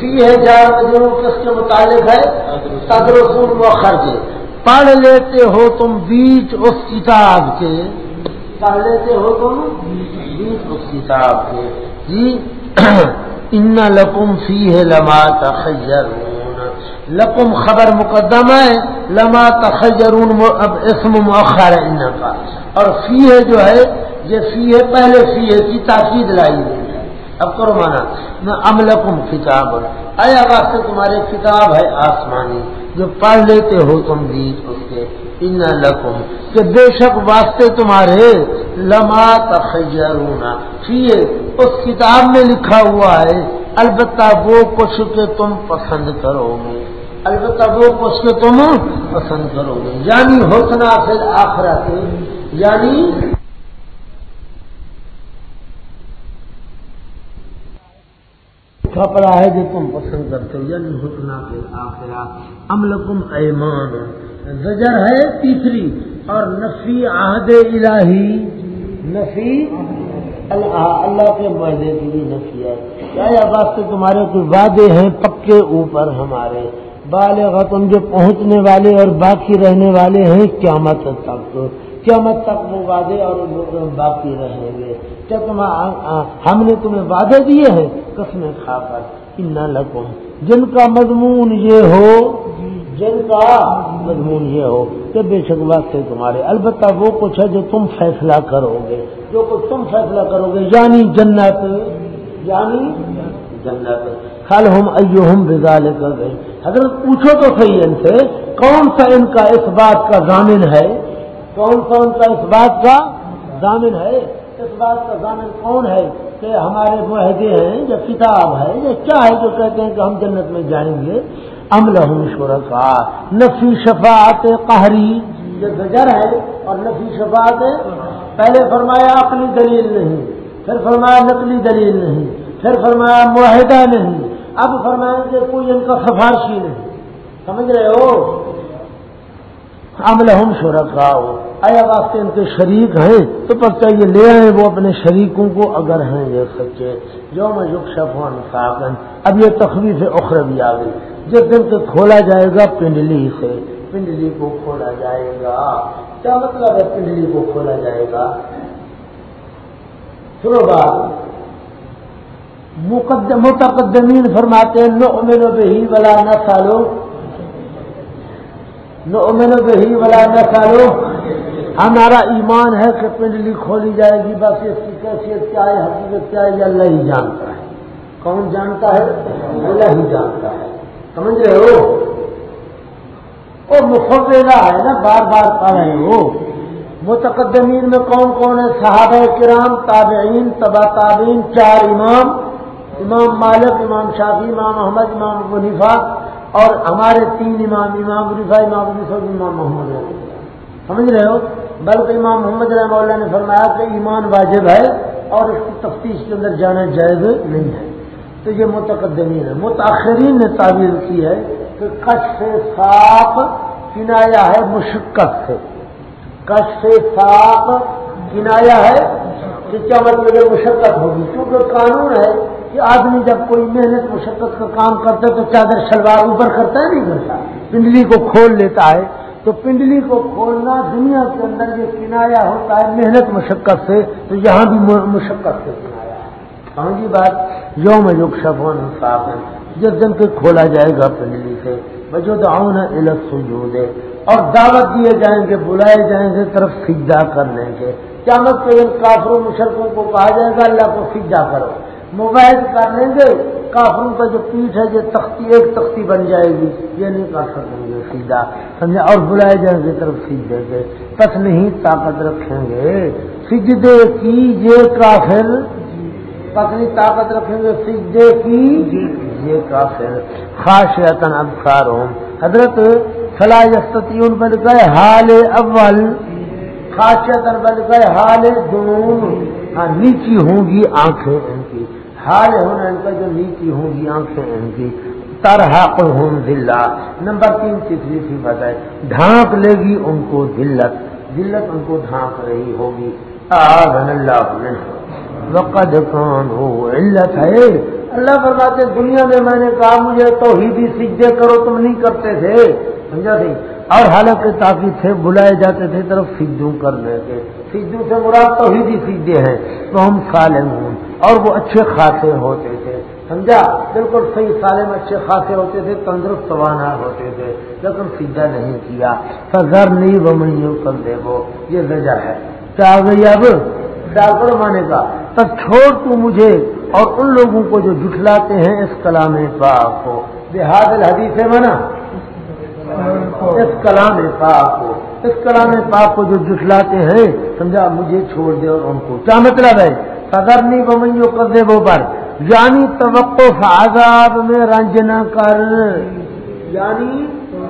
فی ہے جار کس کے متعلق ہے۔ تدرو سون و خرچ پڑھ لیتے ہو تم بیچ اس کتاب کے۔ پڑھ لیتے ہو تم بیچ اس کتاب کے۔ جی؟ (clears throat) ان لکم فی ہے لما تخیر لکم خبر مقدم ہے، لما تخیر اب اسم مؤخر ہے ان کا۔ اور فی ہے جو ہے، یہ فی ہے پہلے فی ہے کی تاکید لائی گئی۔ اب کرو مانا میں املکم کتاب اے واسطے تمہاری کتاب ہے آسمانی، جو پڑھ لیتے ہو تم بیچ اس کے۔ ان لکم، کہ بے شک واسطے تمہارے، لما تخیرون۔ فیے اس کتاب میں لکھا ہوا ہے، البتہ وہ کچھ کہ تم پسند کرو گے۔ البتہ وہ کچھ کہ تم پسند کرو گے۔ یعنی ہوسنا پھر آخرت یعنی کپڑا ہے جو تم پسند کرتے ہو یعنی حسنا کے آخرا املکم ایمان۔ زجر ہے تیسری، اور نفی عہد الہی۔ نفی اللہ کے معاہدے کی بھی نفی ہے۔ کیا یا بات سے تمہارے کوئی وعدے ہیں پکے اوپر ہمارے۔ بالغ تم جو پہنچنے والے اور باقی رہنے والے ہیں، قیامت تک۔ قیامت تک وہ وعدے اور باقی رہیں گے۔ کیا تم ہاں، ہاں، ہم نے تمہیں وعدے دیے ہیں، قسمیں کھا کر۔ ان لکم۔ جن کا مضمون یہ ہو، جن کا مضمون یہ ہو کہ بے شک واسطے تمہارے۔ البتہ وہ کچھ ہے جو تم فیصلہ کرو گے۔ جو کچھ تم فیصلہ کرو گے یعنی جنت۔ یعنی جنت۔ خل ہم ایو ہم بزال کر گئے حضرت پوچھو تو صحیح ان سے، کون سا ان کا اس بات کا ضامن ہے؟ کون کون سا اس بات کا ضامن ہے؟ اس بات کا ضامن کون ہے کہ ہمارے معاہدے ہیں یا کتاب ہے یا کیا ہے جو کہتے ہیں کہ ہم جنت میں جائیں گے؟ امل ہوں شرکا نفی شفاعت قہری۔ یہ گجر ہے اور نفی شفاعت پہلے فرمایا اپنی دلیل نہیں، پھر فرمایا نقلی دلیل نہیں، پھر فرمایا معاہدہ نہیں۔ اب فرمایا کہ کوئی ان کا سفارشی نہیں۔ سمجھ رہے ہو؟ عمل ہم شرکا ہو آیا واسطے ان کے شریک ہیں، تو پتہ یہ لے آئے وہ اپنے شریکوں کو اگر ہیں، یہ سچے. جو میں شفان ساگن اب یہ تخلیف اخر بھی آ گئی. جس دن سے کھولا جائے گا پنڈلی سے. پنڈلی کو کھولا جائے گا. کیا مطلب ہے پنڈلی کو کھولا جائے گا؟ سنو بات. متقدمین فرماتے ہیں نو میرے بہی والا نہ سالو بہی والا نہ سالو ہمارا ایمان ہے کہ پنڈلی کھولی جائے گی بس اس کی کیفیت کیا ہے، حقیقت کیا ہے، یہ اللہ ہی جانتا ہے۔ کون جانتا ہے؟ اللہ ہی جانتا ہے۔ سمجھ رہے ہو؟ وہ مفرا ہے نا، بار بار پڑھ رہے ہو۔ متقدمین میں کون کون ہے؟ صحابہ کرام، تابعین، تبا تابعین، چار امام۔ امام مالک، امام شافی امام محمد امام منیفا اور ہمارے تین امام امام منیفا امام منیفا امام محمد سمجھ رہے ہو؟ بلکہ امام محمد رحمہ اللہ نے فرمایا کہ ایمان واجب ہے اور اس کی تفتیش کے اندر جانا جائز نہیں ہے۔ تو یہ متقدمین ہے متاثرین نے تعبیر کی ہے کہ کچھ سے صاف کنایا ہے، مشقت سے۔ کچھ سے صاف کنایا ہے کہ کیا مطلب مشقت ہوگی؟ کیونکہ قانون ہے کہ آدمی جب کوئی محنت مشقت کا کام کرتا ہے تو چادر شلوار اوپر کرتا ہے نہیں کرتا؟ پنڈلی کو کھول لیتا ہے۔ تو پنڈلی کو کھولنا دنیا کے اندر یہ کنایا ہوتا ہے محنت مشقت سے، تو یہاں بھی مشقت سے کنایا ہاں جی بات، یوم یوگ شفون صاف ہے۔ جس دن کے کھولا جائے گا پنڈلی سے۔ بجو تو آؤں علت سجود ہے اور دعوت دیے جائیں گے، بلائے جائیں گے طرف سجدہ کرنے کے۔ قیامت کے ان کافروں مشرقوں کو کہا جائے گا، اللہ کو سجدہ کرو۔ موبائل کر لیں گے، کافروں کا جو پیٹ ہے یہ تختی، ایک تختی بن جائے گی، یہ نہیں کر سکیں گے سیدھا سمجھا اور بلائے جائیں گے طرف سیدھے گے پس نہیں طاقت رکھیں گے۔ سجدے کی، یہ کافر۔ پس نہیں طاقت رکھیں گے۔ سجدے کی، یہ کافر۔ خاص ابسار حضرت فلاحی بن گئے، حال اول۔ خاصیت بن گئے، حال دونوں ہاں نیچی ہوں گی آنکھیں۔ ان حال ہونا ان کا جو نیچی ہوں گی، آنکھیں ان کی ترہا ہوں ذلہ۔ نمبر تین تیسری سی بتائے ڈھانک لے گی ان کو ذلت۔ ذلت ان کو ڈھانک رہی ہوگی۔ آگن اللہ وقد کان ہو علت ہے۔ اللہ فرماتے دنیا میں میں نے کہا، مجھے تو ہی بھی سجدے کرو، تم نہیں کرتے تھے۔ سمجھا سی اور حالانکہ تاکہ تھے، بلائے جاتے تھے، طرف سجدوں کرنے کے۔ سجدوں سے مراد تو ہی بھی ہیں تو ہم سالم ہوں، اور وہ اچھے خاصے ہوتے تھے۔ سمجھا؟ بالکل صحیح سالم، اچھے خاصے ہوتے تھے، تندرست توانا ہوتے تھے، لیکن سیدھا نہیں کیا۔ فضر نہیں وہ میں کر دے وہ یہ وجہ ہے۔ کیا گئی اب؟ ڈاکٹر مانے کا تب چھوڑ تو مجھے اور ان لوگوں کو جو جٹلاتے ہیں اس کلام پاک کو۔ بحاد الحدیث ہے منا اس کلام پاک کو، اس کلام پاک کو جو جٹلاتے ہیں، سمجھا؟ مجھے چھوڑ دے اور ان کو۔ کیا مطلب ہے؟ صدر نہیں بمنجو کر وہ پر یعنی توقف عذاب میں رنج نہ کر۔ یعنی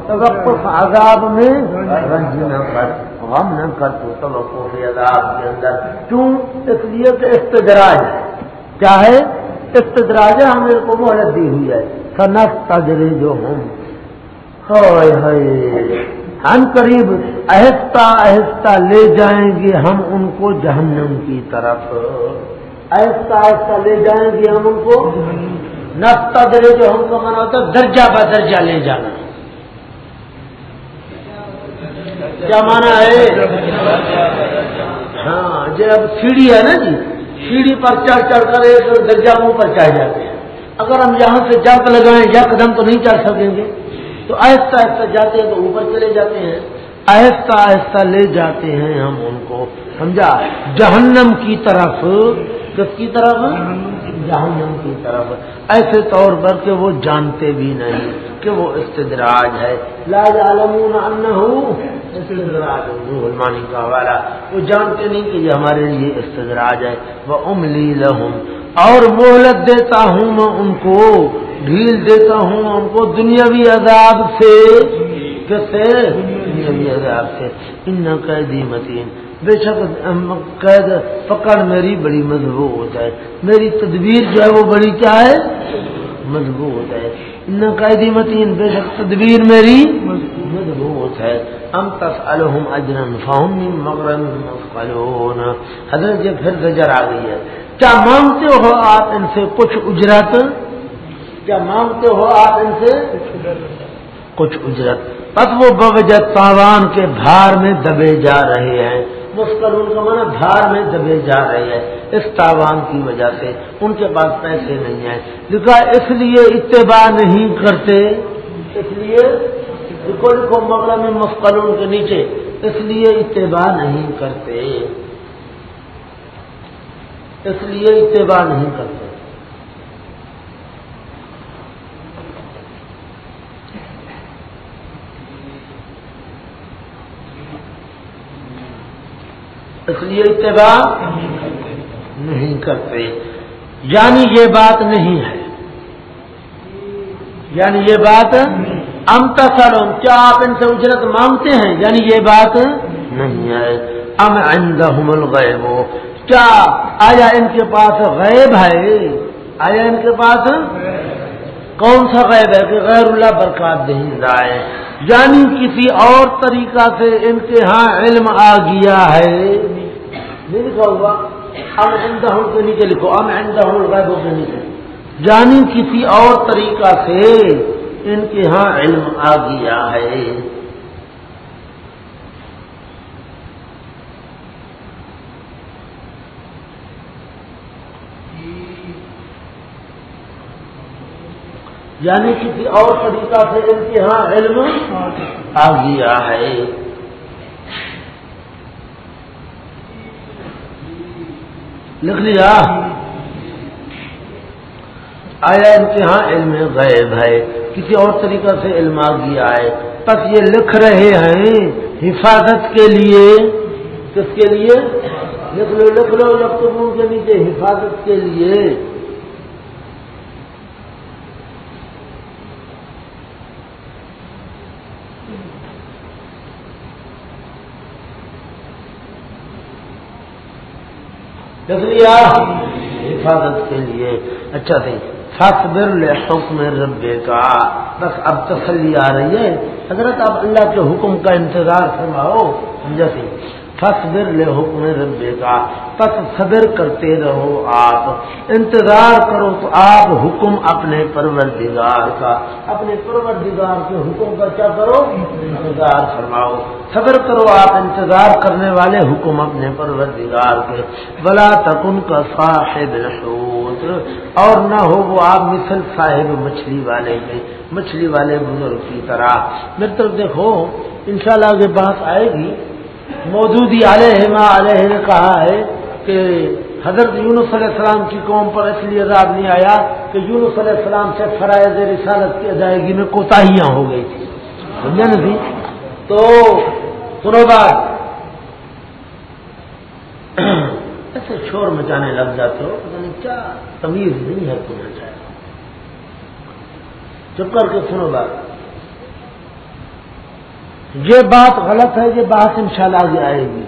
توقف عذاب میں رنج نہ کر۔ غم نہ کر تو توقف عذاب کے اندر۔ کیوں؟ اس لیے کہ استدراج ہے۔ کیا ہے؟ استدراج ہے ہمیں کو مہلت دی ہوئی ہے۔ سنس تجرے جو ہوں ہم قریب آہستہ آہستہ لے جائیں گے ہم ان کو جہنم کی طرف۔ آہستہ آہستہ لے جائیں گے ہم ان کو۔ نستا درے جو ہم کو منا ہوتا درجہ ب درجہ لے جانا۔ کیا مانا ہے؟ ہاں جب سیڑھی ہے نا جی۔ سیڑھی پر چڑھ چڑھ کر ایک درجہ منہ پر چڑھ جاتے ہیں۔ اگر ہم یہاں سے جمپ لگائیں یک قدم تو نہیں چڑھ سکیں گے۔ تو آہستہ آہستہ جاتے ہیں تو اوپر چلے جاتے ہیں۔ آہستہ آہستہ لے جاتے ہیں ہم ان کو۔ سمجھا؟ جہنم کی طرف۔ کس کی طرف؟ جہنم کی طرف۔ ایسے طور پر کہ وہ جانتے بھی نہیں کہ وہ استدراج ہے۔ لاج عالم استدراج۔ مسلمانی کا حوالہ۔ وہ جانتے نہیں کہ یہ ہمارے لیے استدراج ہے۔ وہ املی لہم اور مہلت دیتا ہوں میں ان کو۔ ڈھیل دیتا ہوں ان کو دنیاوی عذاب سے۔ کیسے؟ دنیاوی عذاب سے۔ ان قیدی متین۔ بے شک قید پکڑ میری بڑی مضبوط ہے میری تدبیر جو ہے وہ بڑی کیا ہے؟ مضبوط ہے ان قیدی متین، بے شک تدبیر میری مضبوط ہے ہم تس الحم اجرن فہم مغرن حضرت یہ پھر گجر آ گئی ہے۔ کیا مانگتے ہو آپ ان سے کچھ اجرت؟ کیا مانگتے ہو آپ ان سے؟ کچھ اجرت۔ بس وہ بوجہ تاوان کے بھار میں دبے جا رہے ہیں۔ مسکل ان کا مانا بھار میں دبے جا رہے ہیں۔ اس تاوان کی وجہ سے ان کے پاس پیسے نہیں ہیں۔ لکھا، اس لیے اتباع نہیں کرتے۔ اس لیے لکھو لکھو مغل میں مسکل ان کے نیچے۔ اس لیے اتباع نہیں کرتے۔ اس لیے اتباع نہیں کرتے۔ اس لیے اتباع نہیں کرتے۔ یعنی یہ بات نہیں ہے۔ یعنی یہ بات ام تصرم کیا آپ ان سے اجرت مانگتے ہیں؟ یعنی یہ بات نہیں ہے۔ ام عندهم الغیب، کیا آیا ان کے پاس غیب ہے؟ آیا ان کے پاس؟ کون سا غیب ہے کہ غیر اللہ برکات دہندہ ہے یعنی کسی اور طریقہ سے ان کے ہاں علم آ گیا ہے۔ نہیں لکھا ہوا، ام اندہ کے نیچے لکھو، ام اندہ غیبوں کے نیچے۔ یعنی کسی اور طریقہ سے ان کے ہاں علم آ گیا ہے۔ یعنی کسی اور طریقہ سے ان کے ہاں علم آ گیا ہے۔ لکھ لیا۔ آیا ان کے ہاں علم غیب ہے، کسی اور طریقہ سے علم آ گیا ہے۔ بس یہ لکھ رہے ہیں حفاظت کے لیے۔ کس کے لیے؟ لکھ لو لکھ لو لپٹوں کے نیچے۔ حفاظت کے لیے لکھ لیا حفاظت کے لیے اچھا تھی فاصبر حکم رب کا بس اب تسلی آ رہی ہے۔ حضرت آپ اللہ کے حکم کا انتظار فرماؤ۔ سمجھا سی فصبر لے حکم ربے کا پس صبر کرتے رہو آپ۔ انتظار کرو تو آپ حکم اپنے پروردگار کا۔ اپنے پروردگار کے حکم کا کیا کرو؟ انتظار فرماؤ۔ صبر کرو آپ، انتظار کرنے والے حکم اپنے پروردگار کے۔ بلا تکن کا صاحب حوت اور نہ ہو وہ آپ مثل صاحب مچھلی والے کے، مچھلی والے بزرگ کی طرح۔ میری طرف دیکھو، انشاءاللہ شاء اللہ بات آئے گی۔ مودودی علیہ ما علیہ نے کہا ہے کہ حضرت یونس علیہ السلام کی قوم پر اس لیے عذاب نہیں آیا کہ یونس علیہ السلام سے فرائض رسالت کی ادائیگی میں کوتاہیاں ہو گئی تھی۔ سمجھا نہیں جی؟ تو سنو بات۔ ایسے شور مچانے لگ جاتے ہو، پتہ نہیں کیا تمیز نہیں ہے تمہیں چاہے۔ چپ کر کے سنو بات۔ یہ بات غلط ہے، یہ بات انشاءاللہ شاء آگے آئے گی۔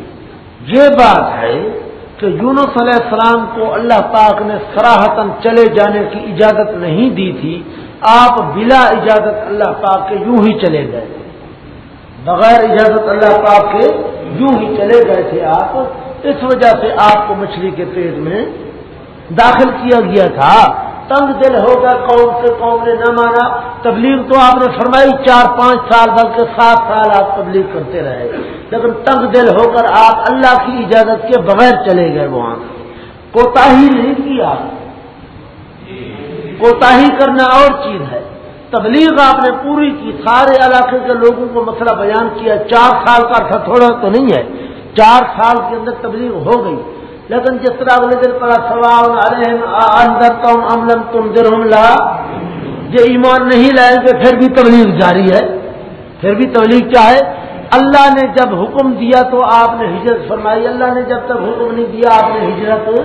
یہ بات ہے کہ یونس علیہ السلام کو اللہ پاک نے سراہتن چلے جانے کی اجازت نہیں دی تھی۔ آپ بلا اجازت اللہ پاک کے یوں ہی چلے گئے۔ تھے بغیر اجازت اللہ پاک کے یوں ہی چلے گئے تھے آپ۔ اس وجہ سے آپ کو مچھلی کے پیٹ میں داخل کیا گیا تھا۔ تنگ دل ہوگا قوم سے قوم نے نہ مانا۔ تبلیغ تو آپ نے فرمائی، چار پانچ سال بلکہ سات سال آپ تبلیغ کرتے رہے۔ لیکن تنگ دل ہو کر آپ اللہ کی اجازت کے بغیر چلے گئے وہاں کوتا ہی نہیں کیا۔ کوتا ہی کرنا اور چیز ہے۔ تبلیغ آپ نے پوری کی، سارے علاقے کے لوگوں کو مسئلہ بیان کیا۔ چار سال کا تھا، تھوڑا تو نہیں ہے۔ چار سال کے اندر تبلیغ ہو گئی۔ لیکن جس طرح اگلے دن پڑا سوال اندر تم املم تم درہم لا؟ یہ ایمان نہیں لائیں گے پھر بھی تبلیغ جاری ہے۔ پھر بھی تبلیغ کیا ہے؟ اللہ نے جب حکم دیا تو آپ نے ہجرت فرمائی۔ اللہ نے جب تک حکم نہیں دیا، آپ نے ہجرت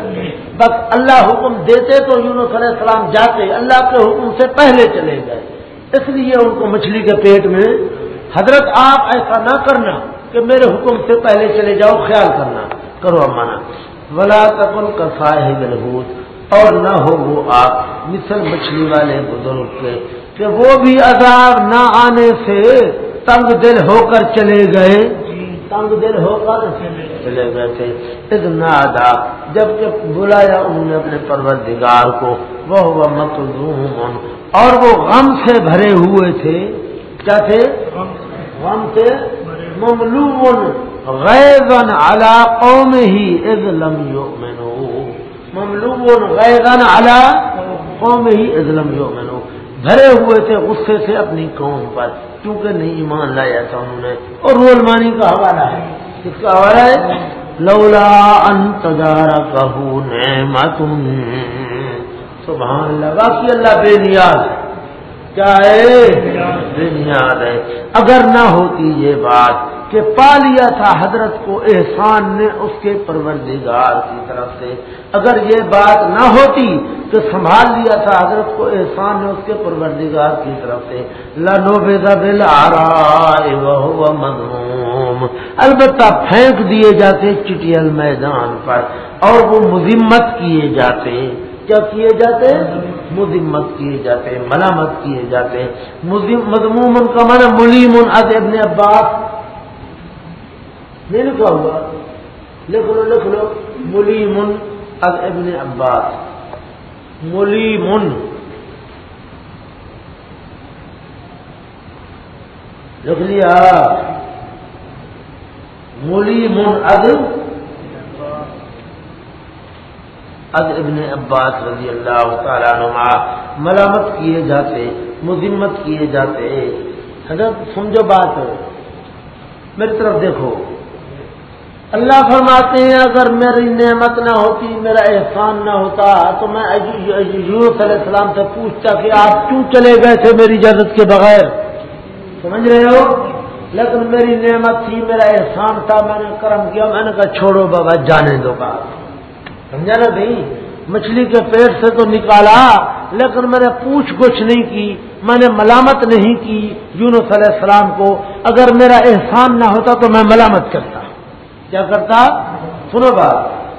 بس اللہ حکم دیتے تو یونس علیہ السلام جاتے۔ اللہ کے حکم سے پہلے چلے گئے۔ اس لیے ان کو مچھلی کے پیٹ میں، حضرت آپ ایسا نہ کرنا کہ میرے حکم سے پہلے چلے جاؤ، خیال کرنا۔ کرو امانا ولا تکن کا صاحب الحوت اور نہ ہو وہ آپ مثل مچھلی والے بزرگ کے کہ وہ بھی عذاب نہ آنے سے تنگ دل ہو کر چلے گئے۔ تنگ دل ہو کر چلے گئے۔ تھے۔ اتنا ادا جبکہ بلایا انہوں نے اپنے پروردگار کو وہ مخلوم اور وہ غم سے بھرے ہوئے تھے۔ کیا تھے؟ غم سے مملوم غیظن علی قوم ہی از لم یؤمنو. مملوب غیظن علی قوم ہی از لم یؤمنو. بھرے ہوئے تھے غصے سے اپنی قوم پر، کیونکہ نہیں ایمان لایا تھا انہوں نے۔ اور رول مانی کا حوالہ ہے۔ کس کا حوالہ ہے؟ لولا ان کہو نعمت سبحان اللہ، باقی اللہ بے نیاز۔ کیا ہے؟ بے نیاز ہے اگر نہ ہوتی یہ بات کہ پا لیا تھا حضرت کو، احسان نے اس کے پروردگار کی طرف سے۔ اگر یہ بات نہ ہوتی تو سنبھال لیا تھا حضرت کو، احسان نے اس کے پروردگار کی طرف سے۔ لنو بے دل مضموم البتہ پھینک دیے جاتے چٹیل میدان پر اور وہ مذمت کیے جاتے۔ کیا کیے جاتے مذمت کیے جاتے ہیں، ملامت کیے جاتے مضموم کا من ملیم اد ابن عباس۔ نہیں لکھا ہوا۔ لکھ لو لکھ لو۔ ملی من از ابن عباس۔ ملی من لکھ لیا۔ ملی من از از ابن عباس رضی اللہ تعالیٰ نما ملامت کیے جاتے، مذمت کیے جاتے۔ حضرت، سمجھو بات، میری طرف دیکھو۔ اللہ فرماتے ہیں، اگر میری نعمت نہ ہوتی، میرا احسان نہ ہوتا، تو میں یونس علیہ السلام سے پوچھتا کہ آپ کیوں چلے گئے تھے میری اجازت کے بغیر؟ سمجھ رہے ہو؟ لیکن میری نعمت تھی، میرا احسان تھا، میں نے کرم کیا، میں نے کہا چھوڑو بابا، جانے دو گا سمجھا نا بھائی؟ مچھلی کے پیٹ سے تو نکالا، لیکن میں نے پوچھ گچھ نہیں کی، میں نے ملامت نہیں کی یونس علیہ السلام کو۔ اگر میرا احسان نہ ہوتا تو میں ملامت کرتا۔ کیا کرتا؟ سنو بات،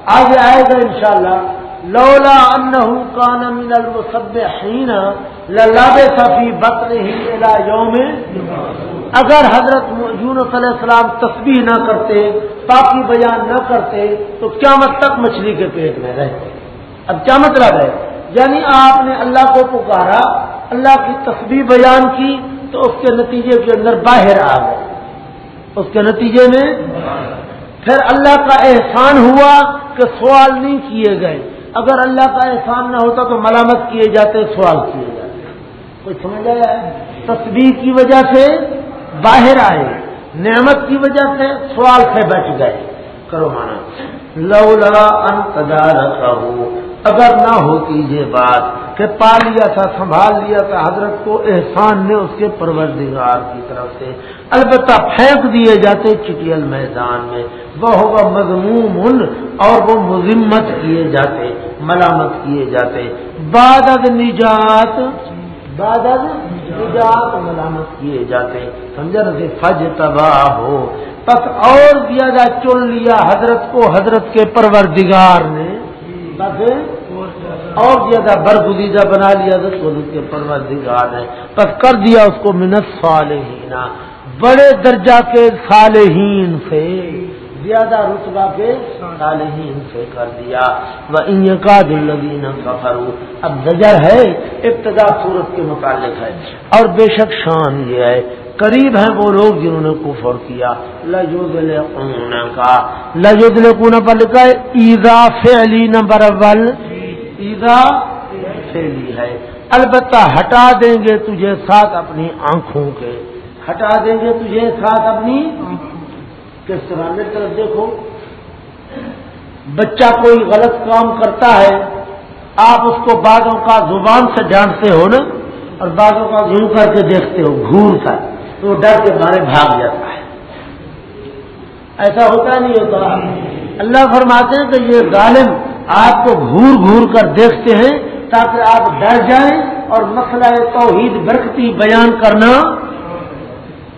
آگے آئے گا انشاءاللہ۔ لولا انہ کان من المسبحین للاب صفی بطن ہی یوم اگر حضرت یونس علیہ السلام تسبیح نہ کرتے، پاکی بیان نہ کرتے، تو قیامت تک مچھلی کے پیٹ میں رہتے۔ اب کیا مطلب ہے؟ یعنی آپ نے اللہ کو پکارا، اللہ کی تسبیح بیان کی، تو اس کے نتیجے کے اندر باہر آ گئے۔ اس کے نتیجے میں پھر اللہ کا احسان ہوا کہ سوال نہیں کیے گئے۔ اگر اللہ کا احسان نہ ہوتا تو ملامت کیے جاتے، سوال کیے جاتے۔ کوئی سمجھ آیا؟ تصویر کی وجہ سے باہر آئے، نعمت کی وجہ سے سوال سے بچ گئے۔ کرو مانا لو لگا ان اگر نہ ہوتی یہ بات کہ پا لیا تھا، سنبھال لیا تھا، حضرت کو احسان نے اس کے پروردگار کی طرف سے البتہ پھینک دیے جاتے چٹیل میدان میں۔ وہ ہوگا مضموم اور وہ مذمت کیے جاتے، ملامت کیے جاتے۔ بعد نجات بعد نجات ملامت کیے جاتے سمجھا نا فج تباہ ہو بس اور زیادہ چن لیا حضرت کو، حضرت کے پروردگار نے۔ بس اور زیادہ برگزیدہ بنا لیا حضرت کو، حضرت کے پروردگار نے۔ بس کر دیا اس کو منت صالحین بڑے درجہ کے صالحین سے۔ زیادہ رتبہ کے صالحین سے کر دیا۔ وہ ان کا کفرو اب زجر ہے، ابتدا صورت کے متعلق ہے۔ اور بے شک شان یہ ہے، قریب ہیں وہ لوگ جنہوں نے کفر کیا۔ لجوزل کا۔ لجوزل کون پر لکھا ہے ایزا فعلی نمبر اول۔ ایزا فعلی ہے۔ البتہ ہٹا دیں گے تجھے ساتھ اپنی آنکھوں کے۔ ہٹا دیں گے تجھے ساتھ اپنی کس طرح میری طرف دیکھو، بچہ کوئی غلط کام کرتا ہے، آپ اس کو بعدوں کا زبان سے جانتے ہو نا، اور بعدوں کا گھر کر کے دیکھتے ہو، گھور کر، تو وہ ڈر کے مارے بھاگ جاتا ہے۔ ایسا ہوتا نہیں ہوتا۔ اللہ فرماتے ہیں کہ یہ ظالم آپ کو گھور گھور کر دیکھتے ہیں تاکہ آپ ڈر جائیں اور مسئلہ توحید برکتی بیان کرنا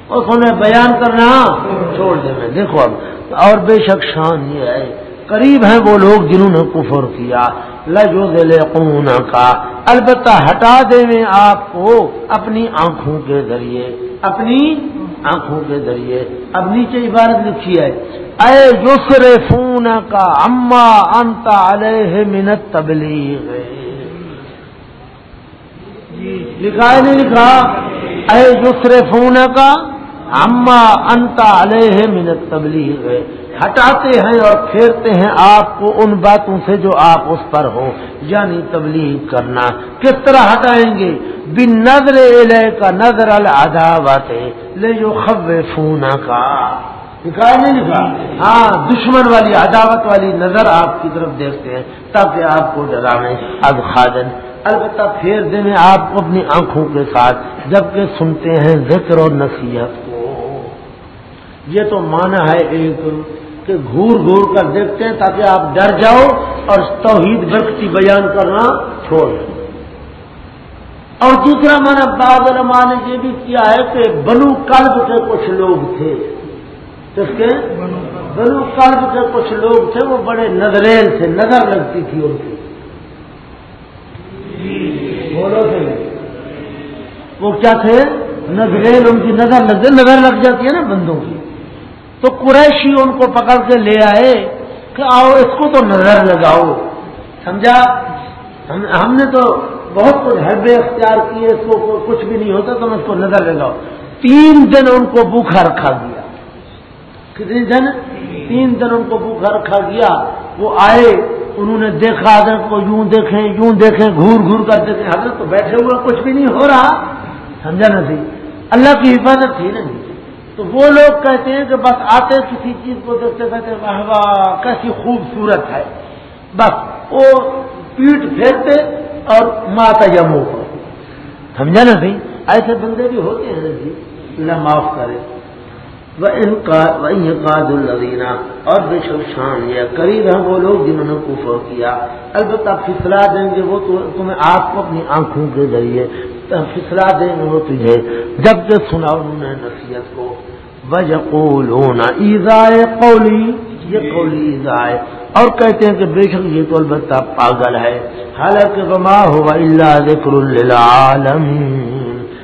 اس نے بیان کرنا چھوڑ دے میں۔ دیکھو اب، اور بے شک شان یہ ہے۔ قریب ہیں وہ لوگ جنہوں نے کفر کیا۔ لجو دل کا البتہ ہٹا دے آپ کو اپنی آنکھوں کے ذریعے۔ اپنی آنکھوں کے ذریعے۔ اب نیچے عبارت لکھی ہے۔ اے یسر فون کا اما انتا علیہ منت تبلیغ لکھا ہے نہیں لکھا۔ اے یسر فون کا اما انتا علیہ منت تبلیغ ہٹاتے ہیں اور پھیرتے ہیں آپ کو ان باتوں سے جو آپ اس پر ہو یعنی تبلیغ کرنا۔ کس طرح ہٹائیں گے؟ بن نظر علیہ کا نظر العداوت۔ لے جو خب فونا کا لکھا نہیں لکھا۔ ہاں دشمن والی، عداوت والی نظر آپ کی طرف دیکھتے ہیں تاکہ آپ کو ڈراویں اب خادن البتہ پھیر دیں آپ کو اپنی آنکھوں کے ساتھ جبکہ سنتے ہیں ذکر اور نصیحت کو۔ یہ تو مانا ہے ایک کہ گھور گھور کر دیکھتے ہیں تاکہ آپ ڈر جاؤ اور توحید برکتی بیان کرنا چھوڑ دیں۔ اور دوسرا مانا بعض علماء نے یہ بھی کیا ہے کہ بنو کلب کے کچھ لوگ تھے۔ کس کے بنو کلب کے کچھ لوگ تھے، وہ بڑے نظرین تھے، نظر لگتی تھی ان کی۔ بولو تھے وہ کیا تھے؟ نظرین، ان کی نظر لگ نظر لگ جاتی ہے نا بندوں کی۔ تو قریشی ان کو پکڑ کے لے آئے کہ آؤ، اس کو تو نظر لگاؤ۔ سمجھا؟ ہم نے تو بہت کچھ حربے اختیار کیے، اس کو کچھ بھی نہیں ہوتا تو اس کو نظر لگاؤ۔ تین دن ان کو بھوکھا رکھا گیا۔ کتنے دن؟ تین دن ان کو بھوکھا رکھا گیا، وہ آئے، انہوں نے دیکھا، حضرت کو یوں دیکھیں یوں دیکھیں، گھور گھور کر دیکھیں حضرت تو بیٹھے ہوئے، کچھ بھی نہیں ہو رہا۔ سمجھا نا سی۔ اللہ کی حفاظت تھی نا جی۔ تو وہ لوگ کہتے ہیں کہ بس آتے کسی چیز کو دیکھتے کہتے واہ کیسی خوبصورت ہے۔ بس وہ پیٹ پھیرتے اور ماتا جمو کو سمجھا نا بھائی ایسے بندے بھی ہوتے ہیں جی۔ اللہ معاف کرے۔ وہ ان الدینہ اور بے شک شان یا قریب ہیں وہ لوگ جنہوں نے کفر کیا۔ البتہ پھسلا دیں گے وہ تمہیں آپ کو اپنی آنکھوں کے ذریعے پھسلا دیں گے وہ تجھے۔ جب سے سنا انہوں نے نصیحت کو۔ بجقولون ایزائے قولی، یہ قولی ایزائے اور کہتے ہیں کہ بے شک یہ تو البتہ پاگل ہے۔ حالانکہ وما ہوا اللہ ذکر للعالمین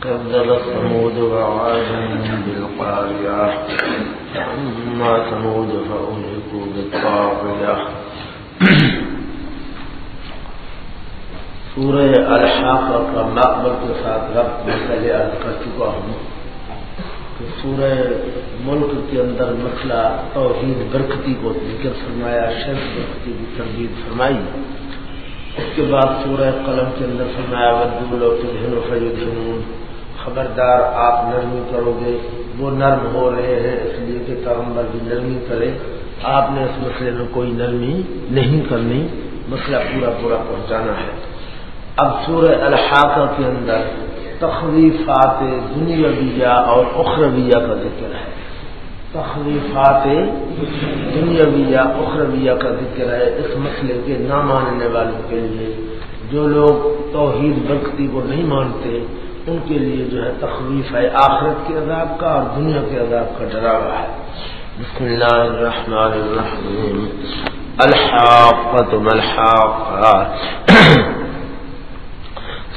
كذب ثمود وعاد بالقارعة، أما ثمود فأهلكوا بالطاغية. سورہ الحاق کا مقبل کے ساتھ رب میں پہلے عرض کر چکا ہوں۔ کہ سورہ ملک کے اندر مسئلہ توحید برکتی کو ذکر فرمایا شرف برکتی کی تربیت فرمائی۔ اس کے بعد سورہ قلم کے اندر فرمایا ودو لوگ جنون خبردار آپ نرمی کرو گے، وہ نرم ہو رہے ہیں، اس لیے کہ پیغمبر بھی نرمی کرے۔ آپ نے اس مسئلے میں کوئی نرمی نہیں کرنی، مسئلہ پورا پورا پہنچانا ہے۔ اب سورہ الحاقہ کے اندر تخلیفات دنیاویہ اور اخرویہ کا ذکر ہے۔ تخلیفات دنیاویہ، اخرویہ کا ذکر ہے اس مسئلے کے نہ ماننے والوں کے لیے۔ جو لوگ توحید برکتی کو نہیں مانتے ان کے لیے جو ہے تخلیف ہے آخرت کے عذاب کا اور دنیا کے عذاب کا ڈراوا ہے۔ بسم اللہ الرحمن الرحیم۔ الحاقت ملحاق